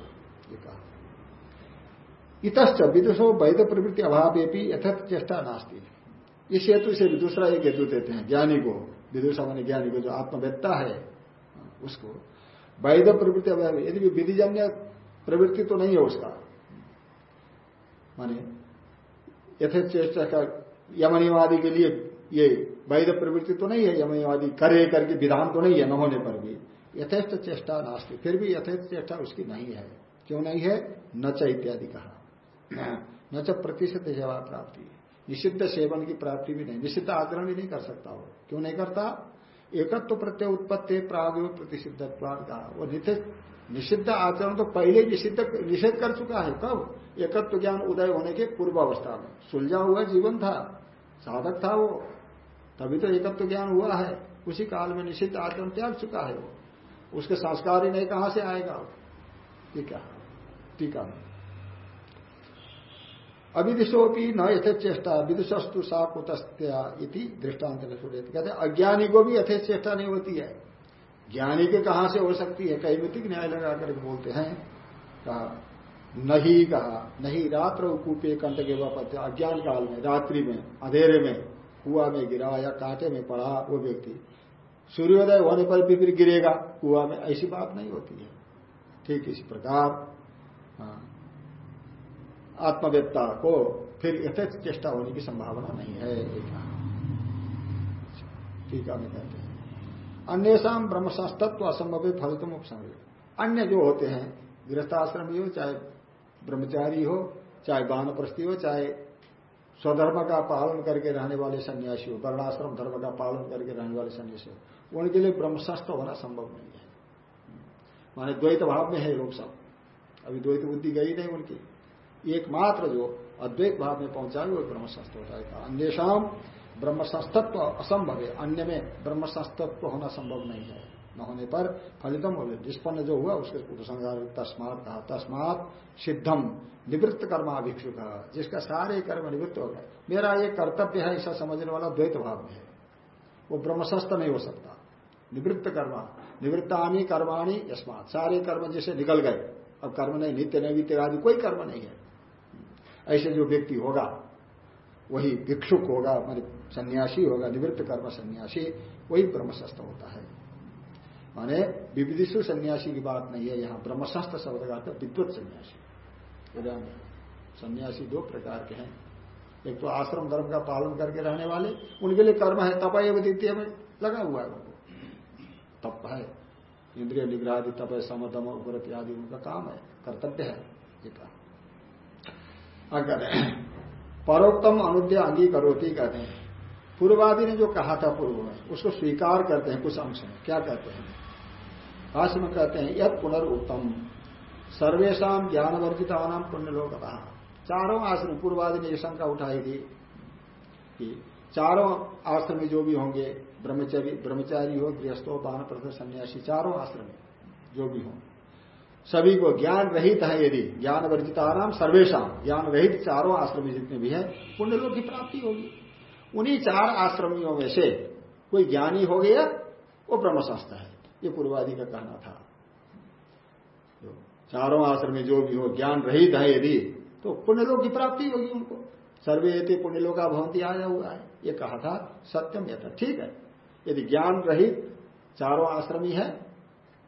इतश्च विदुषो वैध प्रवृत्ति अभाव भी चेष्टा नास्ती। इस हेतु से दूसरा एक हेतु देते हैं, ज्ञानी को। विदुषा मान ज्ञानी को जो आत्मवेत्ता है। उसको वैध प्रवृत्ति अभाव यदि विधिजन्य प्रवृत्ति तो नहीं है उसका। माने यथेत चेष्टा का यमनिवादी के लिए ये वैध प्रवृत्ति तो नहीं है, यमनिवादी करे करके विधान तो नहीं है, न होने पर भी। यथेष्ट चेष्टा नास्ती, फिर भी यथेष्ट चेष्टा उसकी नहीं है। क्यों नहीं है? नच इत्यादि कहा। न च प्रतिशत सेवा प्राप्ति निषिद्ध सेवन की प्राप्ति भी नहीं। निषिद्ध आचरण भी नहीं कर सकता वो। क्यों नहीं करता? एकत्व तो प्रत्यय उत्पत्ति प्राग प्रतिषिद्ध कहा वो निषिद्ध आचरण तो पहले निषिद्ध निषेध कर चुका है कब? एकत्व ज्ञान उदय होने के पूर्व अवस्था में। सुलझा हुआ जीवन था। साधक था वो। तभी तो एकत्व ज्ञान हुआ है। उसी काल में निषिद्ध आचरण त्याग चुका है वो। उसके संस्कार ही नहीं कहाँ से आएगा टीका टीका अविदिशोपी न यथे चेष्टा विदुषस्तु सा कुतस्त्या दृष्टांत कहते अज्ञानी को भी यथे चेष्टा नहीं होती है। ज्ञानी के कहाँ से हो सकती है? कई मितिक न्याय लगा करके बोलते हैं, कहा, नहीं कहा, नहीं, रात्र कूपे कंट के वापत्य अज्ञान काल में, रात्रि में, अंधेरे में, कुआ में गिरा या कांटे में पड़ा वो व्यक्ति, सूर्योदय होने पर भी फिर गिरेगा, कुआ में, ऐसी बात नहीं होती है। ठीक इसी प्रकार आत्मवेत्ता को फिर यथेच चेष्टा होने की संभावना नहीं है ठीक है कहते हैं। अन्यम ब्रह्म संस्तत्व असंभव फलितम उपसंग अन्य जो होते हैं, गृहस्थाश्रमी हो, चाहे ब्रह्मचारी हो, चाहे बानप्रस्थी हो, चाहे स्वधर्म का पालन करके रहने वाले सन्यासी हो, वर्णाश्रम धर्म का पालन करके रहने वाले सन्यासी हो, उनके लिए ब्रह्मशस्त होना संभव नहीं है। माने द्वैत भाव में है लोग सब। अभी द्वैत बुद्धि गई नहीं उनकी। एकमात्र जो अद्वैत भाव में पहुँचा वो ब्रह्मशस्त होता है। अन्यम ब्रह्म असंभव है। अन्य में ब्रह्म होना संभव नहीं है। न होने पर फलितम हो निष्पन्न जो हुआ, उसके उपसंहार तस्मात कहा, तस्मात सिद्धम निवृत्त कर्माभिक्षुक। जिसका सारे कर्म निवृत्त हो गए। मेरा ये कर्तव्य है, ऐसा समझने वाला द्वैत भाव में है। वो ब्रह्मशस्त नहीं हो सकता। निवृत्त कर्मा, निवृत्तानी कर्माणी यस्मात। सारे कर्म जैसे निकल गए, अब कर्म नहीं, नित्य नैवित्य आदि कोई कर्म नहीं है। ऐसे जो व्यक्ति होगा, वही भिक्षुक होगा, मान सन्यासी होगा, निवृत्त कर्म सन्यासी, वही ब्रह्मशस्त्र होता है। माने विविधिशु सन्यासी की बात नहीं है, यहाँ ब्रह्मशास्त्र शब्द का अर्थ विद्वत सन्यासी। सन्यासी दो प्रकार के हैं। एक तो आश्रम धर्म का पालन करके रहने वाले, उनके लिए कर्म है, तप एवं द्वितीय में लगा हुआ है उनको। तप है, इंद्रिय निग्रह आदि तप है, समदम, उग्रत आदि उनका काम है, कर्तव्य है, ये कहा अगर परोक्तम अनुद्य अंगी करोती कहते हैं। पूर्वादि ने जो कहा था पूर्व में, उसको स्वीकार करते हैं कुछ अंश में। क्या कहते हैं? भाष्य में कहते हैं यद पुनर्उत्तम। सर्वेशा ज्ञान वर्जिता नाम पुण्य लोग चारों आश्रम, पूर्वादि ने शंका उठाई थी कि चारों आश्रम में जो भी होंगे ब्रह्मचारी ब्रह्मचारी हो, गृहस्थो बान प्रथ सन्यासी, चारों आश्रम जो भी हों सभी को ज्ञान रहित है यदि, ज्ञान वर्जिताराम सर्वेशा ज्ञान रहित चारों आश्रमी जितने भी है, पुण्य लोग की प्राप्ति होगी। उन्हीं चार आश्रमियों में से कोई ज्ञानी हो गया, वो ब्रह्मशास्त्र है। ये पूर्वादि का कहना था। चारों आश्रम जो भी हो, ज्ञान रहित है यदि तो पुण्यलोक की प्राप्ति होगी उनको। सर्वे ये पुण्यलोका भवंती आया हुआ है। ये कहा था, सत्यम यथा, ठीक है। यदि ज्ञान रहित चारों आश्रमी है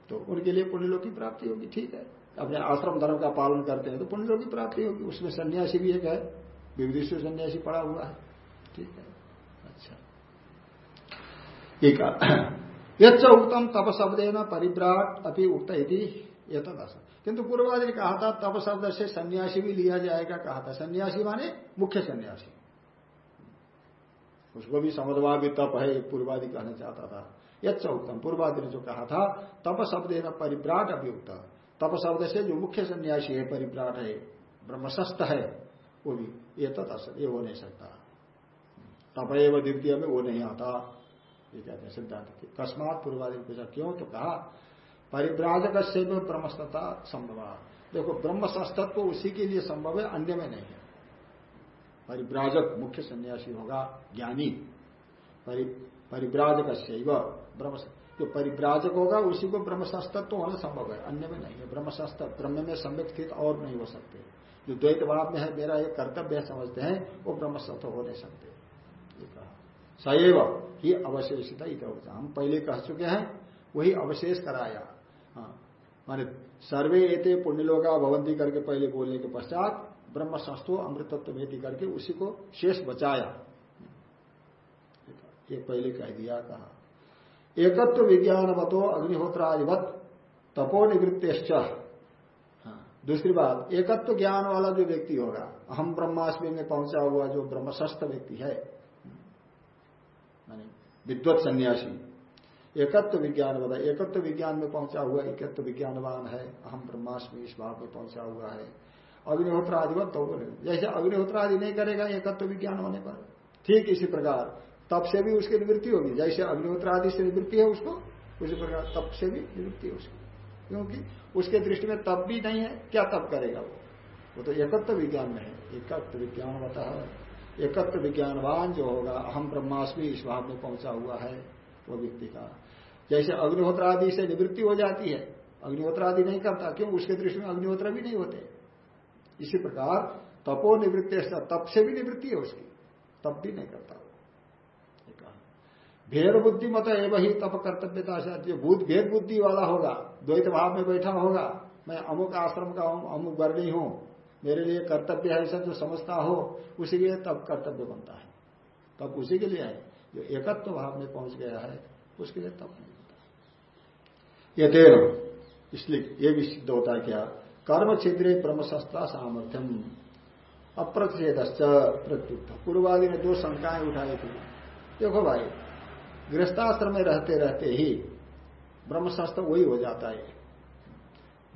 तो उनके लिए पुण्यलोक की प्राप्ति होगी, ठीक है। अपने आश्रम धर्म का पालन करते हैं तो पुण्यलोक की प्राप्ति होगी। उसमें सन्यासी भी एक है विविधिश्वर सन्यासी पड़ा हुआ है, ठीक है। अच्छा। एक यच्च उत्तम तप शब्द न परिव्राट अभी उक्त ये किंतु पूर्वादि ने कहा था तप शब्द से सन्यासी भी लिया जाएगा कहा था। सन्यासी माने मुख्य सन्यासी। उसको भी समझवा भी तप है पूर्वादि कहना चाहता था। यच्च उत्तम पूर्वादि ने जो कहा था तप शब्द न परिव्राट अभियुक्त। तप शब्द से जो मुख्य सन्यासी है परिव्राट है, ब्रह्मशस्त है, वो भी ये तो ये हो नहीं सकता। तप एवं द्वितीय में वो नहीं आता। ये कहते हैं सिद्धांत कस्मात पूर्वादि पूछा, क्यों? तो कहा परिव्राजक से भी ब्रह्मस्तता संभव। देखो, ब्रह्मशस्तत्व उसी के लिए संभव है, अन्य में नहीं है। परिव्राजक मुख्य सन्यासी होगा ज्ञानी। परिव्राजक ब्रह्म जो परिव्राजक होगा, उसी को ब्रह्मशास्त्रत्व होना संभव है। अन्य में नहीं है। ब्रह्म ब्रह्मशास्त्र ब्रह्म में सम्यक स्थित और नहीं हो सकते। जो द्वैत भाव में है, मेरा एक कर्तव्य समझते हैं, वो ब्रह्मशस्त्र हो नहीं सकते। सएव ही अवशेषित हम पहले कह चुके हैं, वही अवशेष कराया। हाँ। माने सर्वे एते पुण्यलोका भवंती करके पहले बोलने के पश्चात ब्रह्म संस्थो अमृतत्व भेदी करके उसी को शेष बचाया। ये पहले कह दिया, कहा। एकत्व विज्ञानवतो अग्निहोत्रादिवत तपो निवृत्त हाँ, दूसरी बात एकत्व ज्ञान वाला जो व्यक्ति होगा अहम ब्रह्माष्टमी में पहुँचा हुआ जो ब्रह्मशस्त व्यक्ति है विद्वत सन्यासी एकत्व विज्ञान बता एकत्व विज्ञान में पहुँचा हुआ एकत्व विज्ञानवान है अहम ब्रह्माष्टमी इस भाव में पहुँचा हुआ है। अग्निहोत्र आदिवत तो जैसे अग्निहोत्र आदि नहीं करेगा एकत्व विज्ञान होने पर ठीक इसी प्रकार तप से भी उसकी निवृत्ति होगी। जैसे अग्निहोत्र आदि से निवृत्ति है उसको, उसी प्रकार तप से भी निवृत्ति है उसकी क्योंकि उसके दृष्टि में तप भी नहीं है, क्या तप करेगा वो? वो तो एकत्व विज्ञान में है। एकत्व विज्ञान होता है। एकत्व विज्ञानवान जो होगा अहम ब्रह्माष्टमी इस भाव में पहुँचा हुआ है, वो व्यक्ति का। जैसे अग्निहोत्र आदि से निवृत्ति हो जाती है, अग्निहोत्र आदि नहीं करता, क्यों? उसके दृष्टि में अग्निहोत्र भी नहीं होते। इसी प्रकार तपो निवृत्ति तप से भी निवृत्ति है उसकी। तप भी नहीं करता। भेद बुद्धि मत एवं ही तप कर्तव्यता से भूत भेद बुद्धि वाला होगा, द्वैत भाव में बैठा होगा। मैं अमुक आश्रम का हूँ, अमुक वर्णी हूँ, मेरे लिए कर्तव्य है ऐसा जो समझता हो, उसी के लिए तब कर्तव्य बनता है। तब उसी के लिए है, जो एकत्व भाव में पहुँच गया है, उसके लिए तब नहीं बनता। ये तेरह इसलिए ये भी सिद्ध होता है क्या, कर्म क्षेत्रीय ब्रह्मशस्ता सामर्थ्यम अप्रतिषेध प्रत्युक्त। पूर्वादि ने दो शंकाएँ उठाई थी। देखो भाई गृहस्थाश्रम में रहते रहते ही ब्रह्मशास्त्र वही हो जाता है।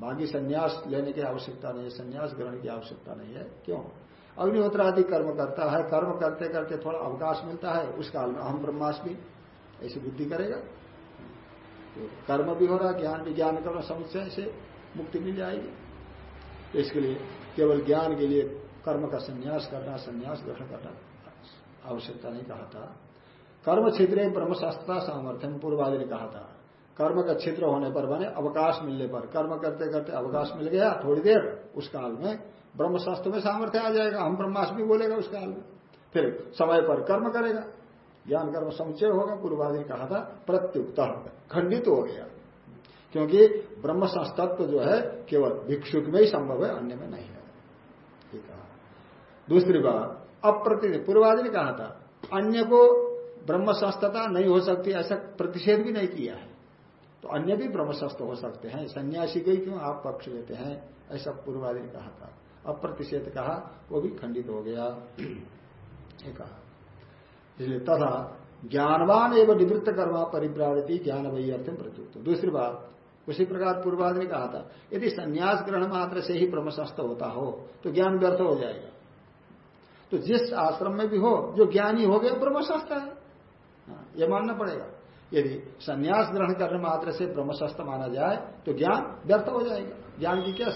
बाकी संन्यास लेने की आवश्यकता नहीं है, संन्यास ग्रहण की आवश्यकता नहीं है। क्यों? अग्निहोत्र आदि कर्म करता है, कर्म करते करते थोड़ा अवकाश मिलता है, उस काल में अहम ब्रह्मास्मि, ऐसी बुद्धि करेगा। तो कर्म भी हो रहा, ज्ञान भी, ज्ञान कर्म समुचय से मुक्ति मिल जाएगी। इसके लिए केवल ज्ञान के लिए कर्म का संन्यास करना, संन्यास ग्रहण करना आवश्यकता नहीं कहा था। कर्म छिद्र ब्रह्मशास्त्र सामर्थ्य, पूर्वादि ने कहा था। कर्म का छिद्र होने पर बने, अवकाश मिलने पर। कर्म करते करते अवकाश मिल गया, थोड़ी देर, उस काल में ब्रह्मशास्त्र में सामर्थ्य आ जाएगा। हम ब्रह्माष्टमी बोलेगा उस काल में। फिर समय पर कर्म करेगा। ज्ञान कर्म समुचय होगा, पूर्वादि ने कहा था, प्रत्युक्त। खंडित हो गया। क्योंकि ब्रह्म संस्तत्व जो है, केवल भिक्षुक में ही संभव है, अन्य में नहीं है। कहा। दूसरी बात अप्रति पूर्वादि ने कहा था, अन्य को ब्रह्म संस्थता नहीं हो सकती ऐसा प्रतिषेध भी नहीं किया है। तो अन्य भी ब्रह्मशस्त्र हो सकते हैं सन्यासी को क्यों आप पक्ष लेते हैं ऐसा पूर्वादि ने कहा था। अप्रतिषेध कहा वो भी खंडित हो गया। कहा। इसलिए तथा ज्ञानवान एवं निवृत्त कर्मा परिव्रावती ज्ञान वही अर्थ प्रत्युक्त। दूसरी बात उसी प्रकार पूर्वाद ने कहा था यदि संन्यास ग्रहण मात्र से ही ब्रह्मशस्त्र होता हो तो ज्ञान व्यर्थ हो जाएगा। तो जिस आश्रम में भी हो जो ज्ञानी हो गया ब्रह्मशास्त्र हाँ, ये मानना पड़ेगा। यदि संन्यास ग्रहण करने मात्र से ब्रह्मशास्त्र माना जाए तो ज्ञान व्यर्थ हो जाएगा। ज्ञान की क्या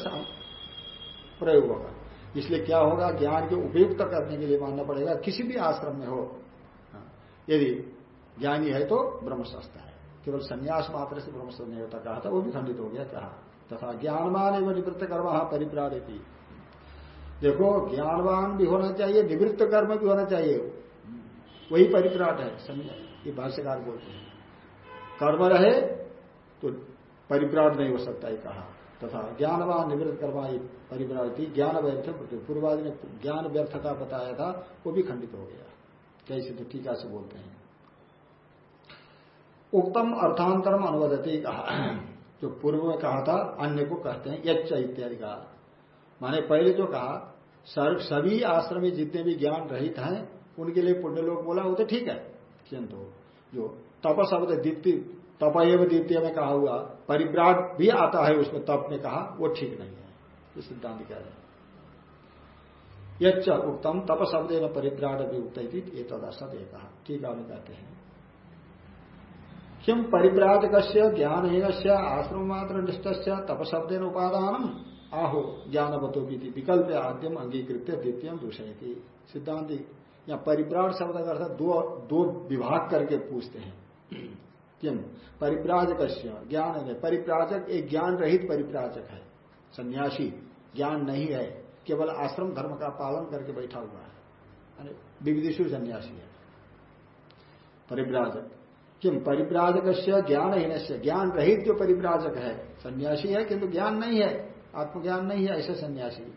प्रयोग होगा। इसलिए क्या होगा? ज्ञान के उपयुक्त करने के लिए मानना पड़ेगा किसी भी आश्रम में हो। हाँ, यदि ज्ञानी है तो ब्रह्मशास्त्र है। केवल संन्यास मात्र से ब्रह्मशास्त्र नहीं होता कहा था वो भी खंडित हो गया कहा। तथा ज्ञानवान एवं निवृत्त कर्म परिप्रारित देखो ज्ञानवान भी होना चाहिए निवृत्त कर्म भी होना चाहिए। वही परिप्राट है ये भाष्यकार बोलते हैं। कर्म रहे तो परिप्राट नहीं हो सकता है कहा। तथा ज्ञानवान निवृत्त कर्मा परिप्राटी ज्ञान व्यर्थ पूर्वादि ने ज्ञान व्यर्थता बताया था, वो भी खंडित हो गया। कैसे तो टीका से बोलते हैं। उत्तम अर्थांतरम अनुवदती कहा। जो पूर्व में कहा था, अन्य को कहते हैं, यच्च इत्यादि कहा। माने पहले जो कहा, सर्व सभी आश्रमी जितने भी ज्ञान रहित हैं, उनके लिए पुण्य लोग बोला, वो तो ठीक है, किंतु जो तप शब्द द्वितीय, तप एवं द्वितीय में कहा हुआ परिव्राट भी आता है उसमें, तप ने कहा, वो ठीक नहीं है। ये सिद्धांत कह रहे हैं। यच्च उत्तम तप शब्द एवं परिव्राट भी उक्त ये तदसत एक कहा ठीक है कहते हैं। किम परिव्राजक ज्ञान आश्रम मात्र निष्ठ तप शब्द उपादान आहो, ज्ञानवतो विकल्प आद्यम अंगीकृत द्वितीय दूषयती सिद्धांति या परिव्राट शब्द का अर्थ दो दो विभाग करके पूछते हैं। किम? परिप्राजक ज्ञान है। परिप्राजक एक ज्ञान रहित परिप्राजक है। सन्यासी, ज्ञान नहीं है। केवल आश्रम धर्म का पालन करके बैठा हुआ है। विविधिशु सन्यासी है। परिप्राजक। किम? परिप्राजक ज्ञान से ज्ञान रहित जो परिप्राजक है। सन्यासी है, किंतु ज्ञान नहीं है। आत्मज्ञान नहीं है, ऐसे सन्यासी।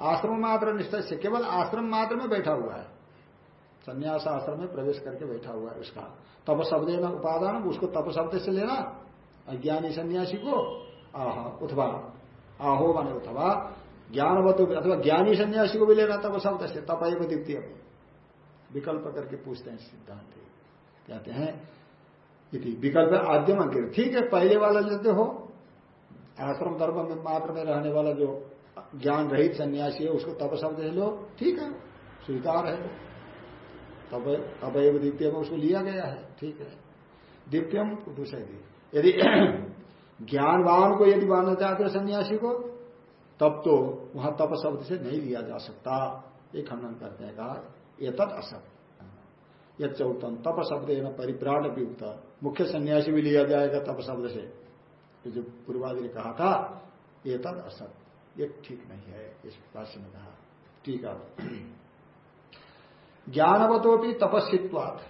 आश्रम मात्र से केवल आश्रम मात्र में बैठा हुआ है। संन्यास आश्रम में प्रवेश करके बैठा हुआ है उसका। तप शब्द न उपादान, उसको तप शब्द से लेना, अज्ञानी सन्यासी को, आह अथवा आहो माने अथवा ज्ञानवत अथवा ज्ञानी सन्यासी को भी लेना तप शब्द से तप एवं द्वितीय। विकल्प करके पूछते हैं सिद्धांत कहते हैं विकल्प आद्यम अंकित ठीक है, पहले वाला लेते हो। आश्रम धर्म में मात्र में रहने वाला जो ज्ञान रहित सन्यासी है, उसको तप शब्द लो। ठीक है, स्वीकार है। तब अवयव द्वितीय में उसको लिया गया है, ठीक है। द्वितीयम दूसरे यदि ज्ञानवान को यदि मानना चाहते हो सन्यासी को, तब तो वहाँ तप शब्द से नहीं लिया जा सकता। ये खंडन करते हैं, कहा, ये तद असत। यह चौतम तप शब्द है ना परिप्राण उगता मुख्य सन्यासी भी लिया जाएगा तप शब्द से। तो जो पूर्वादि ने कहा था, ये तद असत। ये ठीक नहीं है, इस भाष्य में कहा। ठीक है। ज्ञानवतो भी तपस्वित्वात।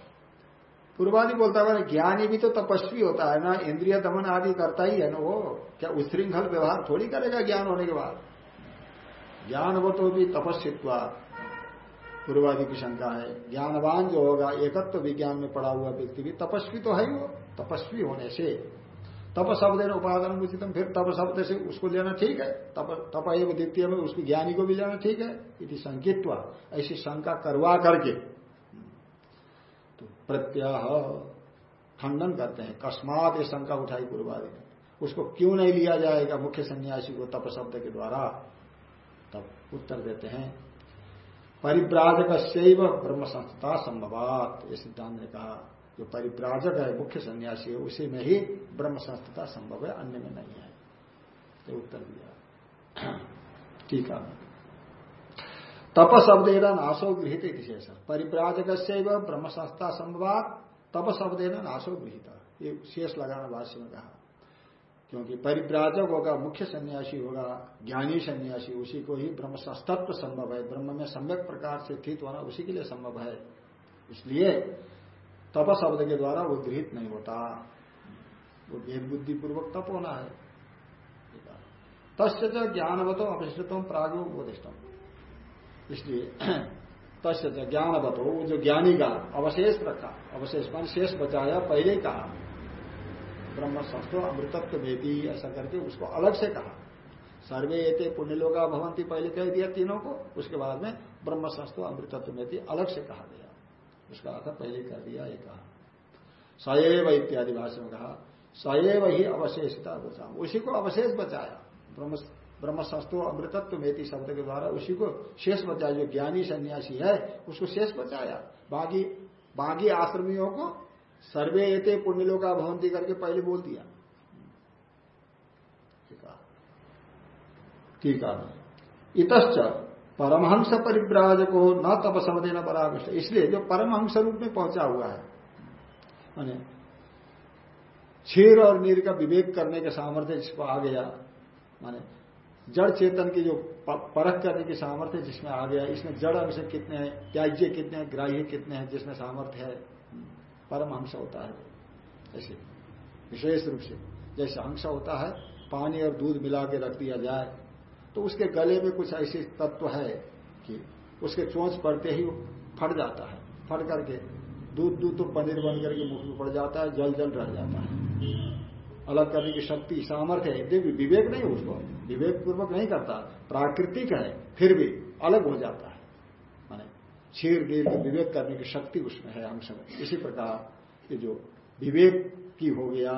पूर्वादि बोलता है, ज्ञानी भी तो तपस्वी होता है ना, इंद्रिय दमन आदि करता ही है ना वो। क्या उश्रृंखल व्यवहार थोड़ी करेगा ज्ञान होने के बाद? ज्ञानवतो भी तपस्वित्वात। पूर्वादि की शंका है, ज्ञानवान जो होगा, एकत्व तो विज्ञान में पड़ा हुआ व्यक्ति भी तपस्वी तो है ही वो, तपस्वी होने से। तप शब्द उपादान उचितम फिर तप शब्द से उसको लेना ठीक है। तप तप एवं द्वितीय में उसको ज्ञानी को भी लेना ठीक है। यदि संकित्व ऐसी शंका करवा करके। तो प्रत्याह खंडन करते हैं। कस्मात ये शंका उठाई पूर्वादि ने। उसको क्यों नहीं लिया जाएगा मुख्य सन्यासी को तप शब्द के द्वारा? तब उत्तर देते हैं परिव्राजक ब्रह्म संस्था संभवात, ये सिद्धांत ने कहा। जो परिप्राजक है, मुख्य सन्यासी है, उसी में ही ब्रह्म संस्थता संभव है, अन्य में नहीं है। तो उत्तर दिया। ठीक है। तप शब्द नाशो गृहित विशेष परिप्राजक से ब्रह्म संस्था संभवात तप शब्द नाशो गृहित। ये शेष लगाना भाष्य में कहा। क्योंकि परिप्राजक होगा, मुख्य सन्यासी होगा, ज्ञानी सन्यासी, उसी को ही ब्रह्म संस्तत्व संभव है। ब्रह्म में सम्यक प्रकार से स्थित होना उसी के लिए संभव है। इसलिए तप शब्द के द्वारा वो गृहित नहीं होता। वो भेद बुद्धि पूर्वक तप होना है। तस्य ज्ञानवतो अपशिष्टम प्रागुपदिष्टम इसलिए तस्य ज्ञानवतो, वो जो ज्ञानी का अवशेष रखा, अवशेष मान शेष बचाया, पहले कहा। ब्रह्म संस्थो अमृतत्व वेदी ऐसा करके उसको अलग से कहा। सर्वे एते पुण्य लोगा भवंती पहले कह दिया तीनों को, उसके बाद में ब्रह्म संस्थो अमृतत्व वेदी अलग से कहा गया। उसका अर्थ पहले कर दिया, ये कहा। सएव इत्यादि भाषा में कहा सएव ही अवशेषता बचा उसी को अवशेष बचाया ब्रह्म ब्रह्म अमृतत्व मेति शब्द के द्वारा उसी को शेष बचाया जो ज्ञानी सन्यासी है, उसको शेष बचाया बाकी बाकी आश्रमियों को सर्वे एते पुण्यलों का भवंती करके पहले बोल दिया। ठीक है इतश्च परमहंस परिव्राजक हो न तपसमदे न परामृष्ट इसलिए जो परमहंस रूप में पहुँचा हुआ है, माने क्षीर और नीर का विवेक करने के सामर्थ्य जिसको आ गया, माने जड़ चेतन की जो परख करने की सामर्थ्य जिसमें आ गया, इसमें जड़ अंश कितने हैं, त्याज्य कितने हैं, ग्राह्य कितने हैं, जिसमें सामर्थ्य है, परमहंस होता है। ऐसे विशेष रूप से जैसे हंस होता है, पानी और दूध मिला के रख दिया जाए तो उसके गले में कुछ ऐसे तत्व है कि उसके चोंच पड़ते ही फट जाता है। फट करके दूध दूध तो पनीर बन करके मुख में पड़ जाता है, जल जल रह जाता है। अलग करने की शक्ति, सामर्थ्य है। यदि विवेक नहीं उसको विवेक पूर्वक नहीं करता, प्राकृतिक है, फिर भी अलग हो जाता है। माने छीर की विवेक करने की शक्ति उसमें है हम में इसी प्रकार ये जो विवेक की हो गया,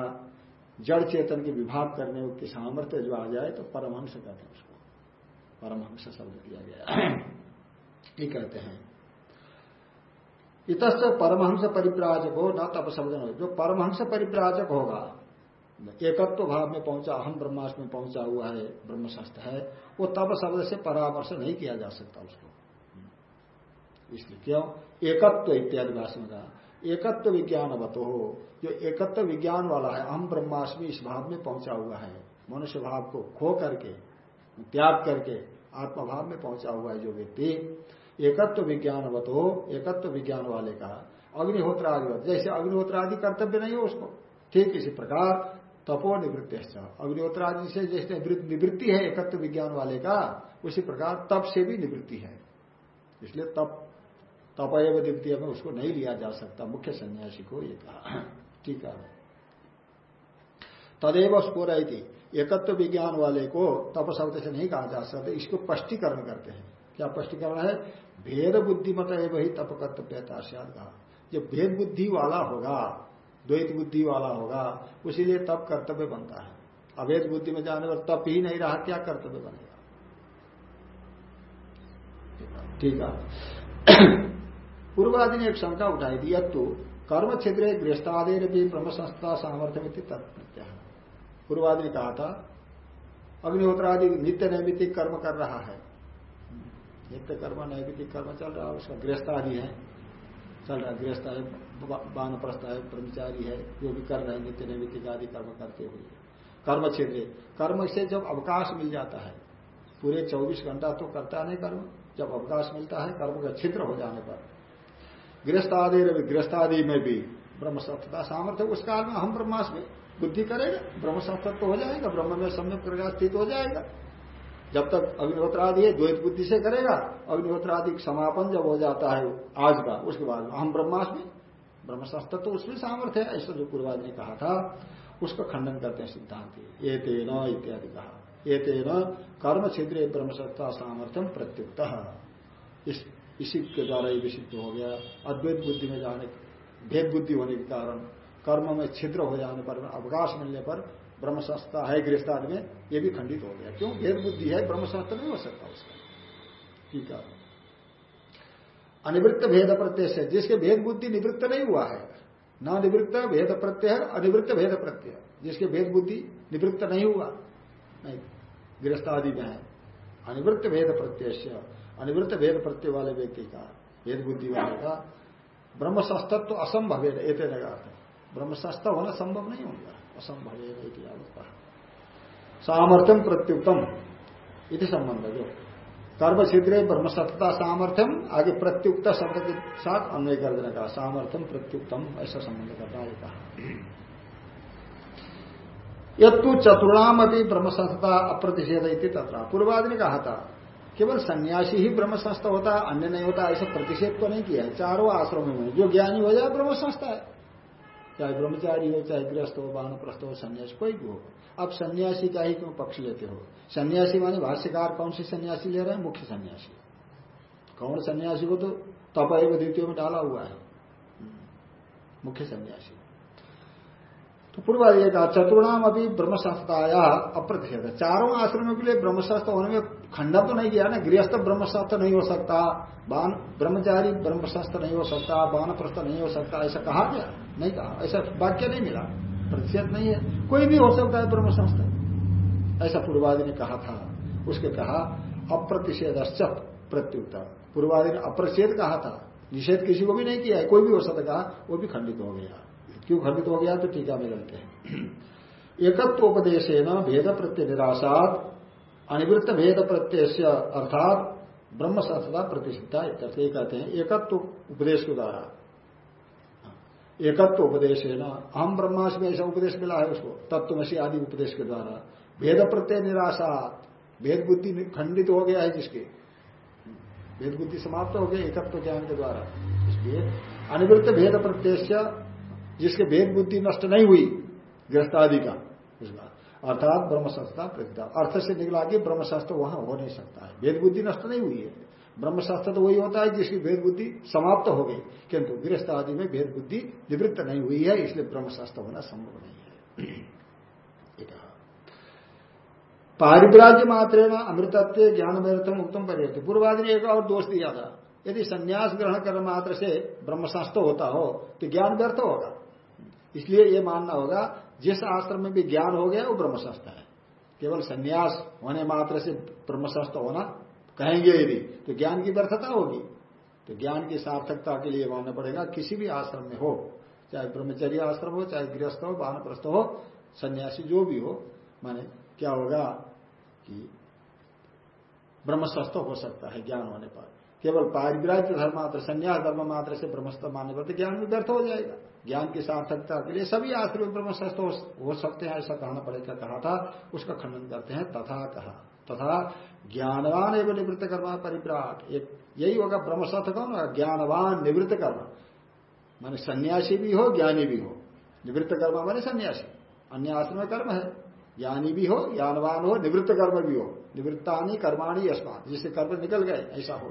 जड़ चेतन के विभाग करने की सामर्थ्य जो आ जाए तो परमहंस कहते हैं उसको। परमहंस शब्द दिया गया ये कहते हैं। इतच परमहंस परिप्राजक हो, न शब्द जो परमहंस परिप्राजक होगा, एकत्व भाव में पहुँचा, अहम ब्रह्मास में पहुँचा हुआ है, ब्रह्मशास्त्र है, वो तप शब्द से परामर्श नहीं किया जा सकता उसको। इसलिए क्यों? एकत्व तो इत्यादि भाषण का एकत्व तो विज्ञान हो, जो एकत्व विज्ञान वाला है, अहम ब्रह्मास्मि इस भाव में पहुँचा हुआ है, मनुष्य भाव को खो करके त्याग करके आत्मभाव में पहुँचा हुआ है जो व्यक्ति। एकत्व विज्ञानवत हो एकत्व विज्ञान वाले का अग्निहोत्र आदि जैसे अग्निहोत्र आदि कर्तव्य नहीं हो उसको। ठीक इसी प्रकार तपो निवृत्ति अग्निहोत्र आदि से जैसे निवृत्ति है एकत्व विज्ञान वाले का, उसी प्रकार तप से भी निवृत्ति है। इसलिए तप तप एवं द्वितीय में उसको नहीं लिया जा सकता। मुख्य सन्यासी को ये कहा। ठीक है। तदेव स्कोर थी एकत्व विज्ञान वाले को तप शब्द से नहीं कहा जा सकता। इसको स्पष्टीकरण करते हैं। क्या स्पष्टीकरण है? भेद बुद्धिमत है वही तप कर्तव्य कहा। जो भेद बुद्धि वाला होगा, द्वैत बुद्धि वाला होगा उसीलिए तप कर्तव्य बनता है। अवैध बुद्धि में जाने पर तप ही नहीं रहा, क्या कर्तव्य बनेगा? ठीक है। पूर्वादि ने एक शंका उठाई दी अब तो कर्म क्षेत्र गृहस्थादेर भी ब्रह्म संस्था सामर्थ्य में तत्प्रत्या पूर्वादि ने कहा था अग्निहोत्र आदि नित्य नैमितिक कर्म कर रहा है। नित्य कर्म नैमितिक कर्म चल रहा है, उसका गृहस्थ आदि है। चल रहा है, गृहस्थ है बानप्रस्थ है, ब्रह्मचारी है, जो भी कर रहे हैं, नित्य नैमितिक आदि कर्म करते हुए। कर्म क्षेत्र कर्म से जब अवकाश मिल जाता है, पूरे 24 घंटा तो करता नहीं कर्म, जब अवकाश मिलता है, कर्म का छिद्र हो जाने पर। गृहस्थ आदि गृहस्थ आदि में भी ब्रह्म सत्ता सामर्थ्य, उस काल में हम ब्रह्मास में बुद्धि करेगा, ब्रह्म संस्कृत हो जाएगा, ब्रह्म में सम्यक प्रकाश स्थित हो जाएगा। जब तक अग्निहोत्रादि है, द्वैत बुद्धि से करेगा, अग्निहोत्रादि समापन जब हो जाता है, आज का, उसके बाद हम ब्रह्मास्मि, ब्रह्म संस्कृत तो उसमें सामर्थ्य है, ऐसा जो पूर्वाज ने कहा था, उसका खंडन करते हैं सिद्धांत ये। तेन इत्यादि कहा। ये तेन कर्म छिद्र ब्रह्मसत्ता सामर्थ्यम प्रत्युक्त। इस, इसी के द्वारा ये सिद्ध हो गया। अद्वैत बुद्धि में जाने, भेद बुद्धि होने के कारण कर्म में छिद्र हो जाने पर, अवकाश मिलने पर ब्रह्म संस्था है, गृहस्थान में, ये भी खंडित हो गया। क्यों? भेद बुद्धि है ब्रह्म संस्था नहीं हो सकता उसका। ठीक है। अनिवृत्त भेद प्रत्यय से, जिसके भेद बुद्धि निवृत्त नहीं हुआ है, न निवृत्त भेद प्रत्यय अनिवृत्त भेद प्रत्यय। जिसके भेद बुद्धि निवृत्त नहीं हुआ, नहीं, गृहस्थादि में है। अनिवृत्त भेद प्रत्यय अनिवृत्त भेद प्रत्यय वाले व्यक्ति का, भेद बुद्धि वाले का ब्रह्म संस्तत्व असंभव है अर्थ ब्रह्मशास्त्र होना संभव नहीं होगा। असंभव सामर्थ्यम प्रत्युत्तम इति संबंध जो। कर्म छिद्र ब्रह्मसत्ता सामर्थ्यम, आगे प्रत्युक्त शब्द के साथ अन्वय कर देने का सामर्थ्यम प्रत्युत्तम ऐसा संबंध करना है कहा। यत्तु चतुर्णाम अभी ब्रह्मसंस्था अप्रतिषेध तथा पूर्वादि ने कहा था, केवल सन्यासी ही ब्रह्म संस्था होता, अन्य नहीं होता, ऐसा प्रतिषेध तो नहीं किया है। चारों आश्रमों में जो ज्ञानी हो जाए ब्रह्म संस्था है। चाहे ब्रह्मचारी हो, चाहे गृहस्थ हो वानप्रस्थ हो, सन्यासी, कोई भी हो। आप सन्यासी का ही क्यों पक्ष लेते हो? सन्यासी माने भाष्यकार कौन सी सन्यासी ले रहे हैं? मुख्य सन्यासी। कौन सन्यासी को तो तप एवं द्वितीय में डाला हुआ है। मुख्य सन्यासी। तो पूर्व एक चतुर्णाम अभी ब्रह्मशास्त्राया अप्रतिषेध। चारों आश्रमों के लिए ब्रह्मशास्त्र होने में खंडन तो नहीं किया ना? गृहस्थ ब्रह्मशास्त्र नहीं हो सकता बान ब्रह्मचारी ब्रह्मशास्त्र नहीं हो सकता बानप्रस्थ नहीं हो सकता, ऐसा कहा गया। नहीं कहा। ऐसा वाक्य नहीं मिला। प्रतिशत नहीं है। कोई भी हो सकता है ब्रह्मशास्त्र ऐसा पूर्वादि ने कहा था। उसके कहा अप्रतिषेध प्रत्युत्तर ने अप्रचेद कहा था। निषेध किसी को भी नहीं किया कोई भी हो सकता कहा, वो भी खंडित हो गया। क्यों खंडित हो गया? तो टीका में लगते हैं। एकत्वोपदेश भेद प्रत्यय निराशात अनिवृत्त भेद प्रत्यय अर्थात ब्रह्म संस्था प्रतिष्ठा ये कहते हैं एकत्व उपदेश के द्वारा एकत्व उपदेश है ना हम ब्रह्मास्म ऐसा उपदेश मिला है उसको, तत्वमसी आदि उपदेश के द्वारा। भेद प्रत्यय निराशा भेद बुद्धि खंडित हो गया है जिसके। भेद बुद्धि समाप्त हो गया एकत्व ज्ञान के द्वारा। इसलिए अनिवृत्त भेद प्रत्यय जिसके भेद बुद्धि नष्ट नहीं हुई गृहस्थ आदि का उसका अर्थात ब्रह्मशास्त्र प्रतिष्ठा अर्थ से निकला कि ब्रह्मशास्त्र वहाँ हो नहीं सकता है। भेद बुद्धि नष्ट नहीं हुई है। ब्रह्मशास्त्र तो वही होता है जिसकी भेद बुद्धि समाप्त हो गई, किंतु गृहस्थ आदि में भेद बुद्धि निवृत्त नहीं हुई है, इसलिए ब्रह्मशास्त्र होना संभव नहीं है। पारिप्राज्य मात्र अमृतत्व ज्ञान मेरथम उत्तम परिवर्तन पूर्वादि ने एक और दोष दिया था। यदि संन्यास ग्रहण करने मात्र से ब्रह्मशास्त्र होता हो तो ज्ञान व्यर्थ होगा। इसलिए यह मानना होगा, जिस आश्रम में भी ज्ञान हो गया, वो ब्रह्मशास्त्र है। केवल संन्यास होने मात्र से ब्रह्मशास्त्र होना कहेंगे यदि तो ज्ञान की व्यर्थता होगी। तो ज्ञान की सार्थकता के लिए मानना पड़ेगा, किसी भी आश्रम में हो, चाहे ब्रह्मचर्य आश्रम हो, चाहे गृहस्थ हो वानप्रस्थ हो, सन्यासी जो भी हो, माने क्या होगा कि ब्रह्मस्वस्थ हो सकता है ज्ञान होने पर। केवल पारिव्राज्य धर्म मात्र, संन्यास धर्म मात्र से ब्रह्मस्थ मानने पर तो ज्ञान भी व्यर्थ हो जाएगा। ज्ञान की सार्थकता के लिए सभी आश्रम ब्रह्मस्थ हो सकते हैं, ऐसा कहना पड़ेगा, कहा था, उसका खंडन करते हैं, तथा कहा। तथा ज्ञानवान एवं निवृत्त कर्म परिप्राट एक यही होगा ब्रह्मस्थ कौन होगा, ज्ञानवान निवृत्त कर्म। माने सन्यासी भी हो, ज्ञानी भी हो। निवृत्त कर्म माने सन्यासी। अन्य आश्रम कर्म है। ज्ञानी भी हो, ज्ञानवान हो, निवृत्त कर्म भी हो। निवृत्तानी कर्माणी अस्मात जिससे कर्म निकल गए, ऐसा हो।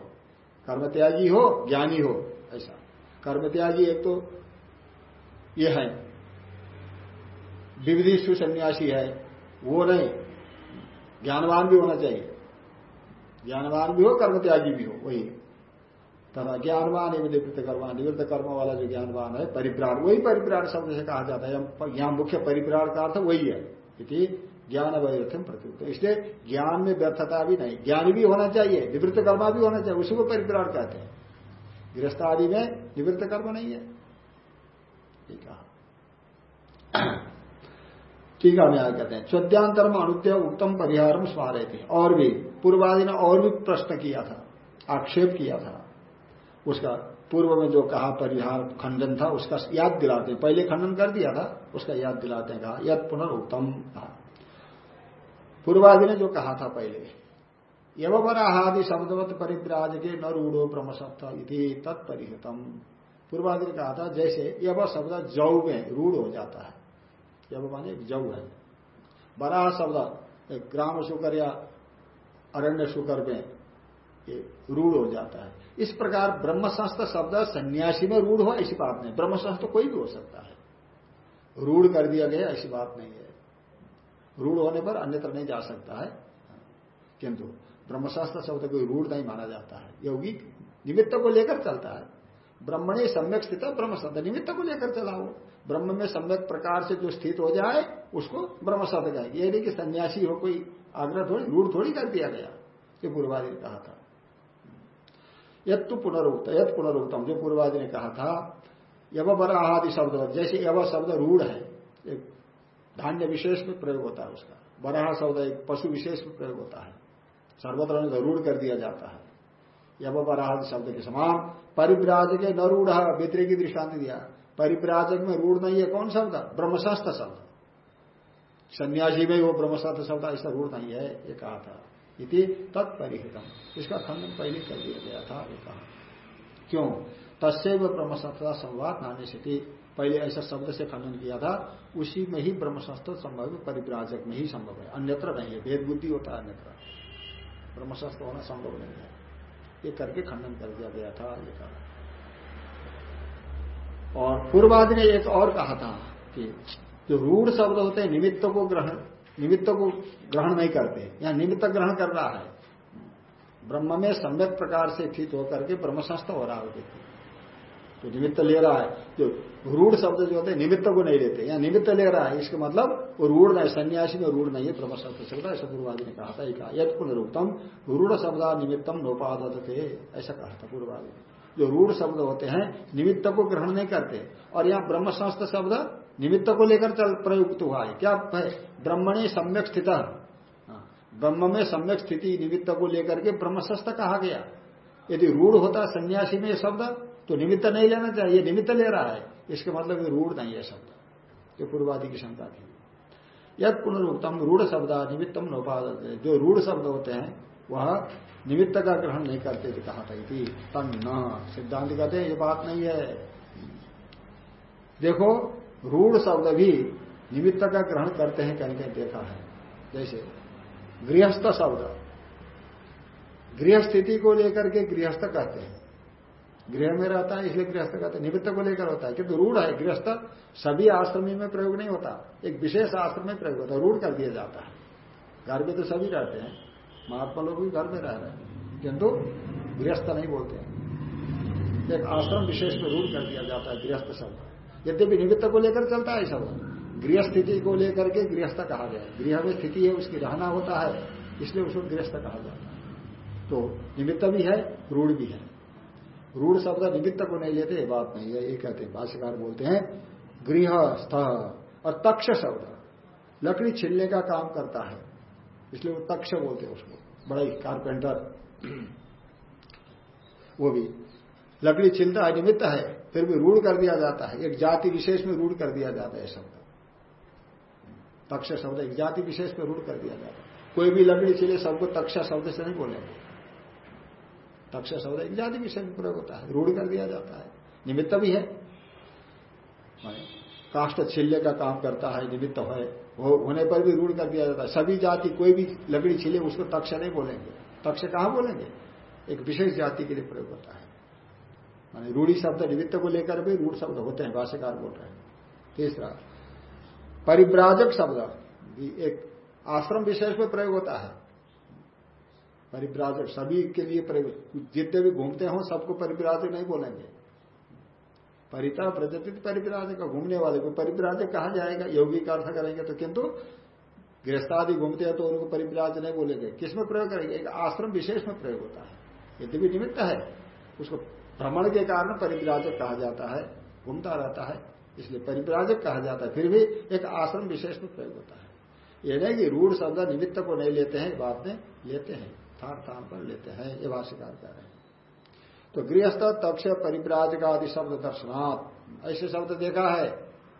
कर्म त्यागी हो, ज्ञानी हो, ऐसा। कर्म त्यागी एक तो ये है। विविधि सुसन्यासी है, वो नहीं। ज्ञानवान भी होना चाहिए। ज्ञानवान भी हो कर्म त्यागी भी हो, वही। तथा ज्ञानवान एवं निवृत्त कर्म निवृत्त कर्म वाला जो ज्ञानवान है, परिप्राण, वही परिप्राण शब्द से कहा जाता है। यहाँ मुख्य परिप्राण का अर्थ वही है, इति ज्ञान वैर्थम प्रत्युत्तर इसलिए ज्ञान में व्यर्थता भी नहीं, ज्ञान भी होना चाहिए, निवृत्त कर्मा भी होना चाहिए, उसी को परिप्राण कहते हैं। गृहस्थ आदि में निवृत्त कर्म नहीं है। ठीक है ठीक है न्याय कहते हैं। चौद्यांतर में अनुद्य उत्तम परिहार स्मारे थे और भी, पूर्वादि ने और भी प्रश्न किया था, आक्षेप किया था। उसका पूर्व में जो कहा, परिहार खंडन था, उसका याद दिलाते पहले खंडन कर दिया था, उसका याद दिलाते कहा यद पुनर्उत्तम था पूर्वादि ने जो कहा था पहले यवराहादि शब्दवत परिव्राज के न रूढ़ो ब्रह्म शब्द तत्परिहतम। पूर्वादि ने कहा था, जैसे यव शब्द जौ में रूढ़ हो जाता है यव माने जौ है। बराह शब्द ग्राम शुकर या अरण्य शुकर में रूढ़ हो जाता है। इस प्रकार ब्रह्मशास्त्र शब्द सन्यासी में रूढ़ हो, ऐसी बात नहीं। ब्रह्मशास्त्र कोई भी हो सकता है। रूढ़ कर दिया गया, ऐसी बात नहीं है। रूढ़ होने पर अन्यत्र नहीं जा सकता है। किंतु ब्रह्मशास्त्र शब्द कोई रूढ़ नहीं माना जाता है। योगी निमित्त को लेकर चलता है। ब्रह्मणे सम्यक स्थित ब्रह्म शब्द निमित्त को लेकर चलाओ ब्रह्म में सम्यक प्रकार से जो स्थित हो जाए, उसको ब्रह्म शब्द कहेंगे ये नहीं कि सन्यासी हो, कोई आग्रह थोड़ी, रूढ़ थोड़ी कर दिया गया ये पूर्वादि ने कहा था। यद तो पुनरुक्त यद पुनरुक्तम, जो पूर्वादि ने कहा था। यव बराहादि शब्द, जैसे यव शब्द रूढ़ है, एक धान्य विशेष में प्रयोग होता है उसका। बराह शब्द एक पशु विशेष में प्रयोग होता है। सर्वत्र रूढ़ कर दिया जाता है। यव बराह शब्द के समान परिव्राज के न रूढ़ की दृष्टांत दिया। परिव्राजक में रूढ़ नहीं है कौन शब्द? ब्रह्मशास्त्र शब्द। सन्यासी में वो ब्रह्मशास्त्र शब्द, ऐसा रूढ़ नहीं है, ये कहा था। इति तत्परिहितम। इसका खंडन पहले कर दिया गया था, ये कहा। क्यों? तस्व ब्रह्मशास्त्र संवाद नाने से पहले ऐसा शब्द से खंडन किया था, उसी में ही ब्रह्मशास्त्र संभव परिप्राजक में ही संभव है। अन्यत्र नहीं है भेद बुद्धि होता है अन्यत्र। ब्रह्मशास्त्र होना संभव नहीं है। ये करके खंडन कर दिया गया था, ये कहा। और पूर्वादि ने एक और कहा था कि जो रूढ़ शब्द होते हैं, निमित्त को ग्रहण, निमित्त को ग्रहण नहीं करते यहाँ निमित्त ग्रहण कर रहा है, ब्रह्म में सम्यक प्रकार से स्थित होकर के ब्रह्मशस्त्र हो रहा है व्यक्ति। तो निमित्त ले रहा है, जो रूढ़ शब्द जो होते हैं, निमित्त को नहीं लेते, या निमित्त ले रहा है, इसका मतलब वो रूढ़ नहीं, सन्यासी में रूढ़ नहीं है ब्रह्म शब्द ऐसा पूर्वादि ने कहा था यद पुनरुक्तम रूढ़ शब्द निमित्तम नोपादत, ऐसा कहा था पूर्वादि ने। जो रूढ़ शब्द होते हैं निमित्त को ग्रहण नहीं करते। और यहाँ ब्रह्म संस्थ शब्द निमित्त को लेकर चल प्रयुक्त हुआ है। क्या है? ब्रह्मणी सम्यक स्थित। हाँ, ब्रह्म में सम्यक स्थिति निमित्त को लेकर के ब्रह्मशस्त्र कहा गया। यदि रूढ़ होता सन्यासी में शब्द तो निमित्त नहीं लेना चाहिए। निमित्त ले रहा है। इसके मतलब रूढ़ नहीं है शब्द। जो पूर्वादि की शंका थी। यद पुनरुक्तम रूढ़ शब्द निमित्तम नोपाद जो रूढ़ शब्द होते हैं वह निमित्त का ग्रहण नहीं करते थे, कहा थी तन न, सिद्धांत कहते हैं, ये बात नहीं है। देखो, रूढ़ शब्द भी निमित्त का ग्रहण करते हैं, कहीं कहीं देखा है। जैसे, गृहस्थ शब्द। गृहस्थिति को लेकर के गृहस्थ कहते हैं। गृह में रहता है, इसलिए गृहस्थ कहते हैं। निमित्त को लेकर होता है, किंतु रूढ़ है, गृहस्थ सभी आश्रमी में प्रयोग नहीं होता। एक विशेष आश्रम में प्रयोग होता है, रूढ़ कर दिया जाता है। घर में तो सभी रहते हैं। महात्मा लोग भी घर में रह रहे हैं। किंतु गृहस्थ नहीं बोलते हैं। एक आश्रम विशेष में रूढ़ कर दिया जाता है गृहस्थ शब्द यद्यपि निमित्त को लेकर चलता है शब्द गृह स्थिति को लेकर के गृहस्थ कहा गया गृह में स्थिति है, उसकी रहना होता है, इसलिए उसको गृहस्थ कहा जाता है। तो निमित्त भी है, रूढ़ भी है। रूढ़ शब्द निमित्त को नहीं लेते बात नहीं है। ये कहते हैं, भाष्यकार बोलते हैं, गृहस्थ और तक्ष शब्द। लकड़ी छिलने का काम करता है। इसलिए वो तक्ष बोलते हैं उसको, बड़ा ही कारपेंटर वो भी। लकड़ी छिलता है निमित्त है, फिर भी रूढ़ कर दिया जाता है। एक जाति विशेष में रूढ़ कर दिया जाता है शब्द। तक्ष शब्द, एक जाति विशेष में रूढ़ कर दिया जाता है। कोई भी लकड़ी छिले, सबको तक्षा शब्द से नहीं बोलेंगे। तक्ष शब्द एक जाति विशेष में प्रयोग होता है, रूढ़ कर दिया जाता है। निमित्त भी है। काष्ट छिल्ले का काम करता है, निमित्त है। वो होने पर भी रूढ़ कर दिया जाता है। सभी जाति कोई भी लकड़ी छिले, उसको तक्ष नहीं बोलेंगे। तक्ष कहाँ बोलेंगे? एक विशेष जाति के लिए प्रयोग होता है। माने रूढ़ी शब्द निमित्त को लेकर भी रूढ़ शब्द होते हैं, भाष्यकार बोल रहे हैं। तीसरा, परिव्राजक शब्द एक आश्रम विशेष में प्रयोग होता है। परिव्राजक, सभी के लिए प्रयोग, जितने भी घूमते हो, सबको परिव्राजक नहीं बोलेंगे। परिता प्रजतित परिव्राजक घूमने वाले को परिव्राजक कहा जाएगा, योगी का अर्थ करेंगे तो किंतु गृहस्थादि घूमते हैं तो उनको परिव्राज नहीं बोलेंगे। किसमें प्रयोग करेंगे? एक आश्रम विशेष में प्रयोग होता है। यदि भी निमित्त है, उसको भ्रमण के कारण परिव्राजक कहा जाता है, घूमता रहता है, इसलिए परिव्राजक कहा जाता है। फिर भी एक आश्रम विशेष में प्रयोग होता है। ये नहीं कि रूढ़ शब्द निमित्त को नहीं लेते हैं बात में लेते हैं स्थान स्थान पर लेते हैं, ये भाष्यकार कह रहे हैं। तो गृहस्थ तक्ष परिप्राजक आदि शब्द दर्शनात् ऐसे शब्द देखा है,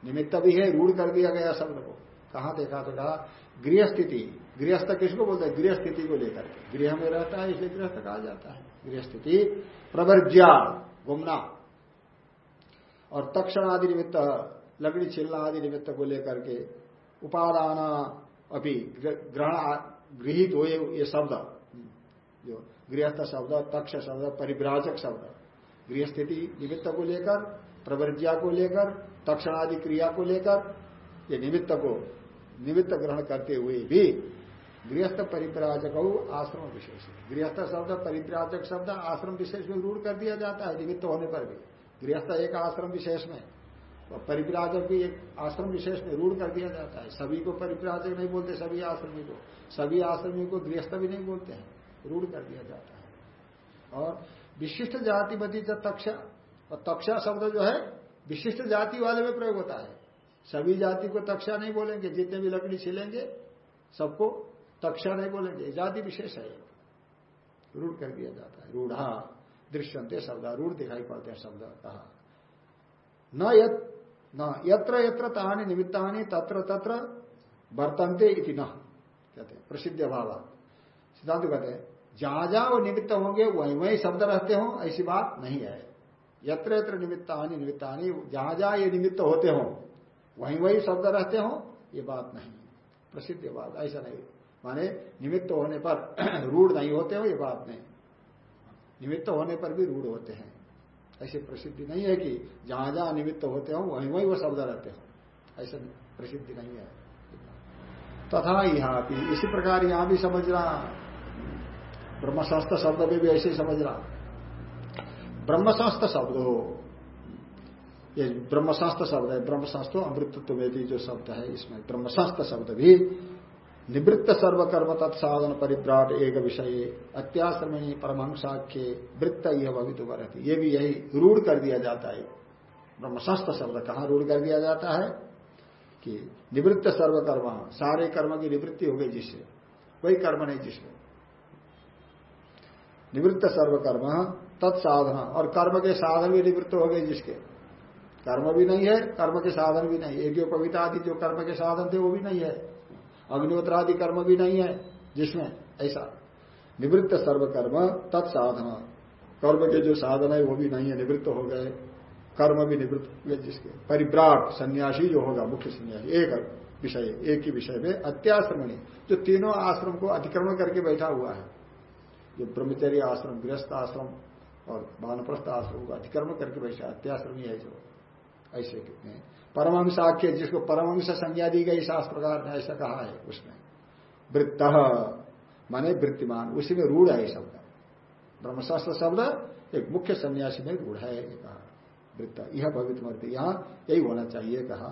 निमित्त भी है, रूढ़ कर दिया गया शब्द को। कहा देखा तो कहा गृह स्थिति गृहस्थ किसको बोलते हैं? गृह स्थिति को लेकर गृह में रहता है, इसलिए गृहस्थ कहा जाता है। गृहस्थिति, प्रवर्ज्या घूमना और तक्षण आदि निमित्त, लकड़ी छिलना आदि निमित्त को लेकर के उपादान अभी ग्रहण, गृहित हो ये शब्द। जो गृहस्थ शब्द, तक्ष शब्द परिव्राजक शब्द। गृहस्थिति निमित्त को लेकर प्रवर्ज्या को लेकर, तक्षणादि क्रिया को लेकर, ये निमित्त को, निमित्त ग्रहण करते हुए भी गृहस्थ परिप्राजक आश्रम विशेष। गृहस्थ शब्द परिप्राजक शब्द आश्रम विशेष में रूढ़ कर दिया जाता है, निमित्त होने पर भी। गृहस्थ एक आश्रम विशेष में और परिप्राजक भी एक आश्रम विशेष में रूढ़ कर दिया जाता है। सभी को परिप्राजक नहीं बोलते, सभी आश्रमी को। सभी आश्रमी को गृहस्थ भी नहीं बोलते हैं। रूढ़ कर दिया जाता है। और विशिष्ट जातिपति तक्षा, और तक्षा शब्द जो है, विशिष्ट जाति वाले में प्रयोग होता है। सभी जाति को तक्षा नहीं बोलेंगे, जितने भी लकड़ी छिलेंगे, सबको तक्षा नहीं बोलेंगे। जाति विशेष है। रूढ़ कर दिया जाता है। रूढ़ा, दृश्यंते शब्द, रूढ़ दिखाई पड़ते हैं शब्द, कहा। न यत, न, यत्र यत्र तानी निमित्तानी तत्र तत्र वर्तनते इति न, कहते हैं। प्रसिद्ध भाव। सिद्धांत कहते हैं जहाँ जहाँ वो निमित्त होंगे, वही वही शब्द रहते हो, ऐसी बात नहीं है। यत्र यत्र निमित्तानी निमित्तानी, जहाँ जहाँ ये निमित्त होते हो, वहीं वही शब्द रहते हो, ये बात नहीं प्रसिद्ध बात, ऐसा नहीं। माने निमित्त होने पर रूढ़ नहीं होते हो, ये बात नहीं। निमित्त होने पर भी रूढ़ होते हैं। ऐसी प्रसिद्धि नहीं है कि जहाँ जहाँ निमित्त होते हो, वहीं वहीं वो शब्द रहते हो। ऐसा प्रसिद्धि नहीं है। तथा यहाँ भी इसी प्रकार यहाँ भी समझना। ब्रह्मशास्त्र शब्द में भी ऐसे समझ रहा ब्रह्मशास्त्र शब्द हो ये ब्रह्मशास्त्र शब्द है, ब्रह्मशास्त्र अमृतत्व में जो शब्द है, इसमें ब्रह्मशास्त्र शब्द भी निवृत्त सर्वकर्म तत्साधन परिप्राट एक विषय अत्याश्रमणी परमहंसाख्य वृत्त यह भवित रहती ये भी यही रूढ़ कर दिया जाता है। ब्रह्मशास्त्र शब्द कहाँ रूढ़ कर दिया जाता है? कि निवृत्त सर्वकर्म, सारे कर्म की निवृत्ति हो गई जिससे। कोई कर्म नहीं जिसमें निवृत्त सर्वकर्म, तत्साधना। और कर्म के साधन भी निवृत्त हो गए जिसके। कर्म भी नहीं है, कर्म के साधन भी नहीं। एक पविता आदि जो कर्म के साधन थे, वो भी नहीं है। अग्निहोत्र आदि कर्म भी नहीं है जिसमें ऐसा। निवृत्त सर्वकर्म, तत्साधना। कर्म के जो साधन है, वो भी नहीं है, निवृत्त हो गए। कर्म भी निवृत्त हुए जिसके। परिव्राट सन्यासी जो होगा, मुख्य सन्यासी, एक विषय, एक ही विषय में अत्याश्रमणी, जो तीनों आश्रम को अतिक्रमण करके बैठा हुआ है। जो ब्रह्मचर्य आश्रम, गृहस्थ आश्रम और वानप्रस्थ आश्रम को अतिक्रमण करके बैठा अत्याश्रमी है जो। ऐसे कितने परमंश आख्य, जिसको परमंश संज्ञा दी गई शास्त्रकार ने ऐसा कहा है उसमें वृत्त, माने वृत्तिमान, उसी में रूढ़ है शब्द। ब्रह्मशास्त्र शब्द एक मुख्य सन्यासी में रूढ़ है कहा। वृत्त, यह भवित मर्ति यहाँ यही होना चाहिए, कहा।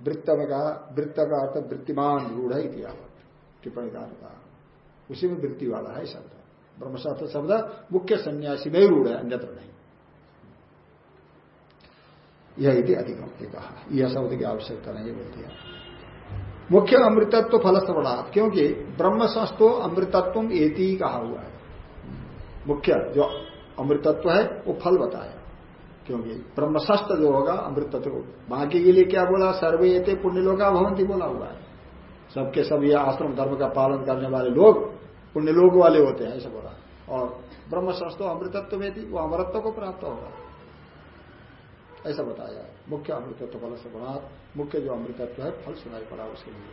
वृत्त में कहा वृत्त का अर्थ वृत्तिमान, रूढ़ इतिहावत टिप्पणी कहा। उसी में वृत्ति वाला है शब्द। ब्रह्मशास्त्र शब्द मुख्य सन्यासी में रूढ़ है, अन्यत्र नहीं। यह इति अधिगम कहा। यह शब्द की आवश्यकता नहीं बोलती है। मुख्य अमृतत्व फल श्रवणात् क्योंकि ब्रह्मशास्त्रो अमृतत्व एति कहा हुआ है। मुख्य जो अमृतत्व है, वो फल बताया क्योंकि ब्रह्मशस्त्र जो होगा, अमृतत्व बाकी के लिए क्या बोला? सर्वे ये पुण्यलोका भवंती बोला हुआ है। सबके सब ये आश्रम धर्म का पालन करने वाले लोग पुण्यलोक वाले होते हैं, ऐसा बोला। और ब्रह्मशस्त्र अमृतत्व में थी वो अमृतत्व को प्राप्त होगा। ऐसा बताया। मुख्य अमृतत्व फल से बना मुख्य जो अमृतत्व है, फल सुनाई पड़ा उसके लिए।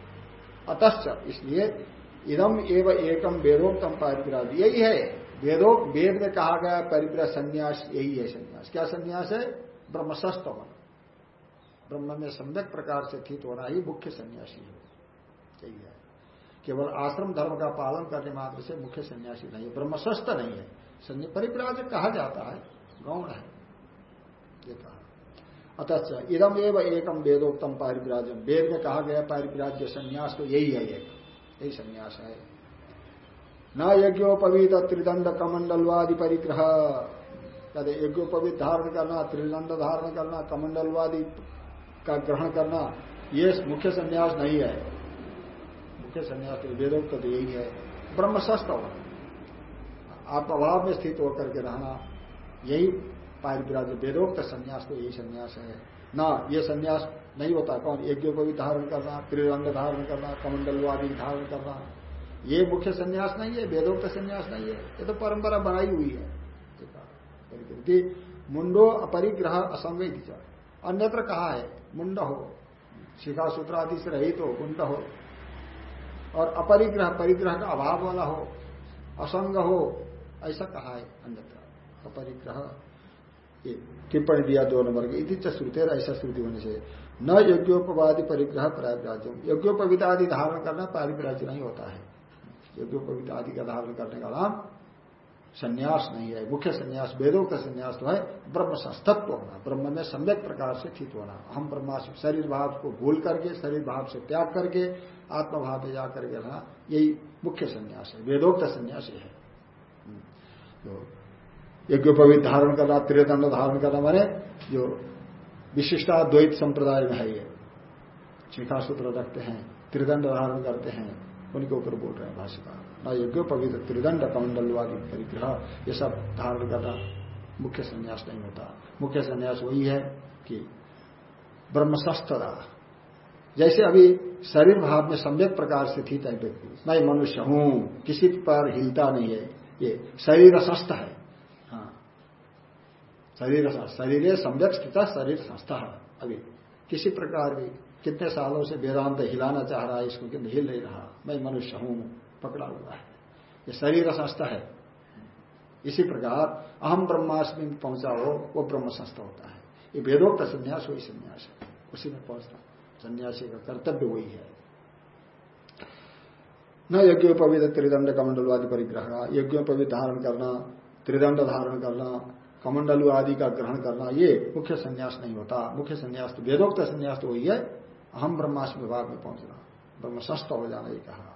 अतश्च, इसलिए इदम एवं एकम वेदोक्तम पारिपराध यही है। वेदों वेद में कहा गया परिप्र संन्यास, यही है संन्यास। क्या संन्यास है? ब्रह्मशस्त्र ब्रह्म में सम्यक प्रकार से स्थित होना ही मुख्य सन्यासी है। यही है। केवल आश्रम धर्म का पालन करने मात्र से मुख्य सन्यासी नहीं है ब्रह्मशस्त्र नहीं है। परिप्राज कहा जाता है, गौण है, ये कहा। अतः इदम एवं एकम वेदोत्तम पारिप्राजम वेद में कहा गया पारिप्राज्य संन्यास तो यही है एक। यही संन्यास है। न यज्ञोपवीत त्रिदंड कमंडलवादी परिग्रह। कहते यज्ञोपवीत धारण करना, त्रिदंड धारण करना, कमंडलवादी का ग्रहण करना, ये मुख्य संन्यास नहीं है। मुख्य संन्यास वेदोक्त तो यही है। ब्रह्मशस्त्र आप अभाव में स्थित होकर के रहना, यही पारिप्राज वेदोक्त संन्यास तो यही संन्यास है। ना, ये संन्यास नहीं होता, कौन? यज्ञों को भी धारण करना, त्रिरंग धारण करना, कमंडलवादी धारण करना। ये मुख्य संन्यास नहीं है वेदोक्त संन्यास नहीं है। ये तो परंपरा बनाई हुई है। मुंडो अपरिग्रह असंवेद अन्यत्र कहा है? मुंड हो। शिखा सूत्र आदि से रहित हो, मुंड हो। और अपरिग्रह, परिग्रह का अभाव वाला हो, असंग हो, ऐसा कहा है अन्यत्र अपरिग्रह टिप्पणी दिया दो नंबर के, इति श्रुति ऐसा श्रुति होने से। न यज्ञोपवादी परिग्रह प्रायप्राज्य यज्ञोपविता आदि धारण करना पारिप्राज्य नहीं होता है। यज्ञोपविता आदि का धारण करने का नाम संन्यास नहीं है, मुख्य संन्यास, वेदों का संन्यास तो है, ब्रह्म संस्तत्व होना, ब्रह्म में सम्यक प्रकार से स्थित होना। हम ब्रह्मा शरीर भाव को भूल करके, शरीर भाव से त्याग करके, आत्मभाव में जा करके रहना, यही मुख्य संन्यास है। वेदोक्त संन्यास है। हम्म। तो यज्ञोपवित धारण करना त्रिदंड धारण करना, माने जो विशिष्टाद्वैत संप्रदाय में है ये शिखा सूत्र रखते हैं त्रिदंड धारण करते हैं, उनके ऊपर बोल रहे हैं भाषिका न यज्ञ पवित्र त्रिदंड कमंडलवादी परिग्रह ये सब धारण करना मुख्य संन्यास नहीं होता मुख्य संन्यास वही है कि ब्रह्मशस्त्र जैसे अभी शरीर भाव में सम्यक प्रकार से थी है व्यक्ति मैं मनुष्य हूँ किसी पर हिलता नहीं है ये शरीर स्वस्थ है हाँ शरीर शरीर सम्यक स्थित शरीर संस्था है अभी किसी प्रकार भी कितने सालों से वेदांत हिलाना चाह रहा है इसको किन्तु हिल नहीं रहा मैं मनुष्य हूँ पकड़ा हुआ है। ये शरीर संस्था है। इसी प्रकार अहम ब्रह्माष्टमी में पहुँचा हो, वो ब्रह्म संस्था होता है। ये वेदोक्त संन्यास वही संन्यास है। उसी में पहुँचता। सन्यासी का कर्तव्य वही है। न यज्ञोपविद त्रिदंड कमंडलवादी परिग्रह यज्ञोपविद धारण करना, त्रिदंड धारण करना, कमंडलु आदि का ग्रहण करना, ये मुख्य संन्यास नहीं होता। मुख्य संन्यास तो वेदोक्त संन्यास तो वही है। अहम ब्रह्मास्म विभाग में पहुँचना। ब्रह्म सस्त हो जाना, ये कहा।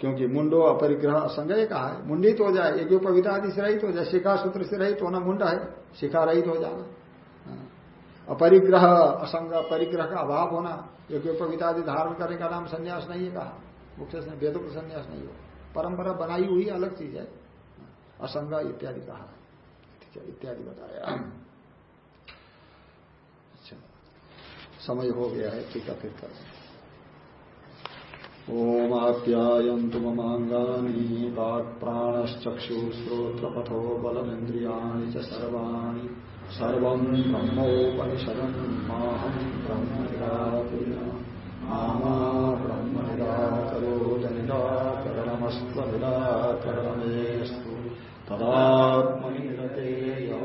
क्योंकि मुंडो अपरिग्रह असंग कहा है। मुंडित हो जाए, एक पविता आदि से रहित हो जाए, शिखा सूत्र से रहित होना मुंडा है, शिखा रहित हो जाना। हाँ। अपरिग्रह असंग, परिग्रह का अभाव होना, एक पविता आदि धारण करने का नाम संन्यास नहीं है कहा। मुख्य वेदों का संन्यास नहीं हो परंपरा बनाई हुई अलग चीज़ है। असंग इत्यादि कहा इत्यादि बताया। अच्छा समय हो गया है है, फिर कर ओम आप्यायन्तु ममाङ्गानि वाक्प्राणश्चक्षुश्रोत्रपथो बलमिन्द्रियाणि च सर्वाणि। सर्वम् ब्रह्म निराकुरिण ब्रह्म निराकरोत निराकरणमस्त्व निराकरणमेस्तु तदात्मनिरते यः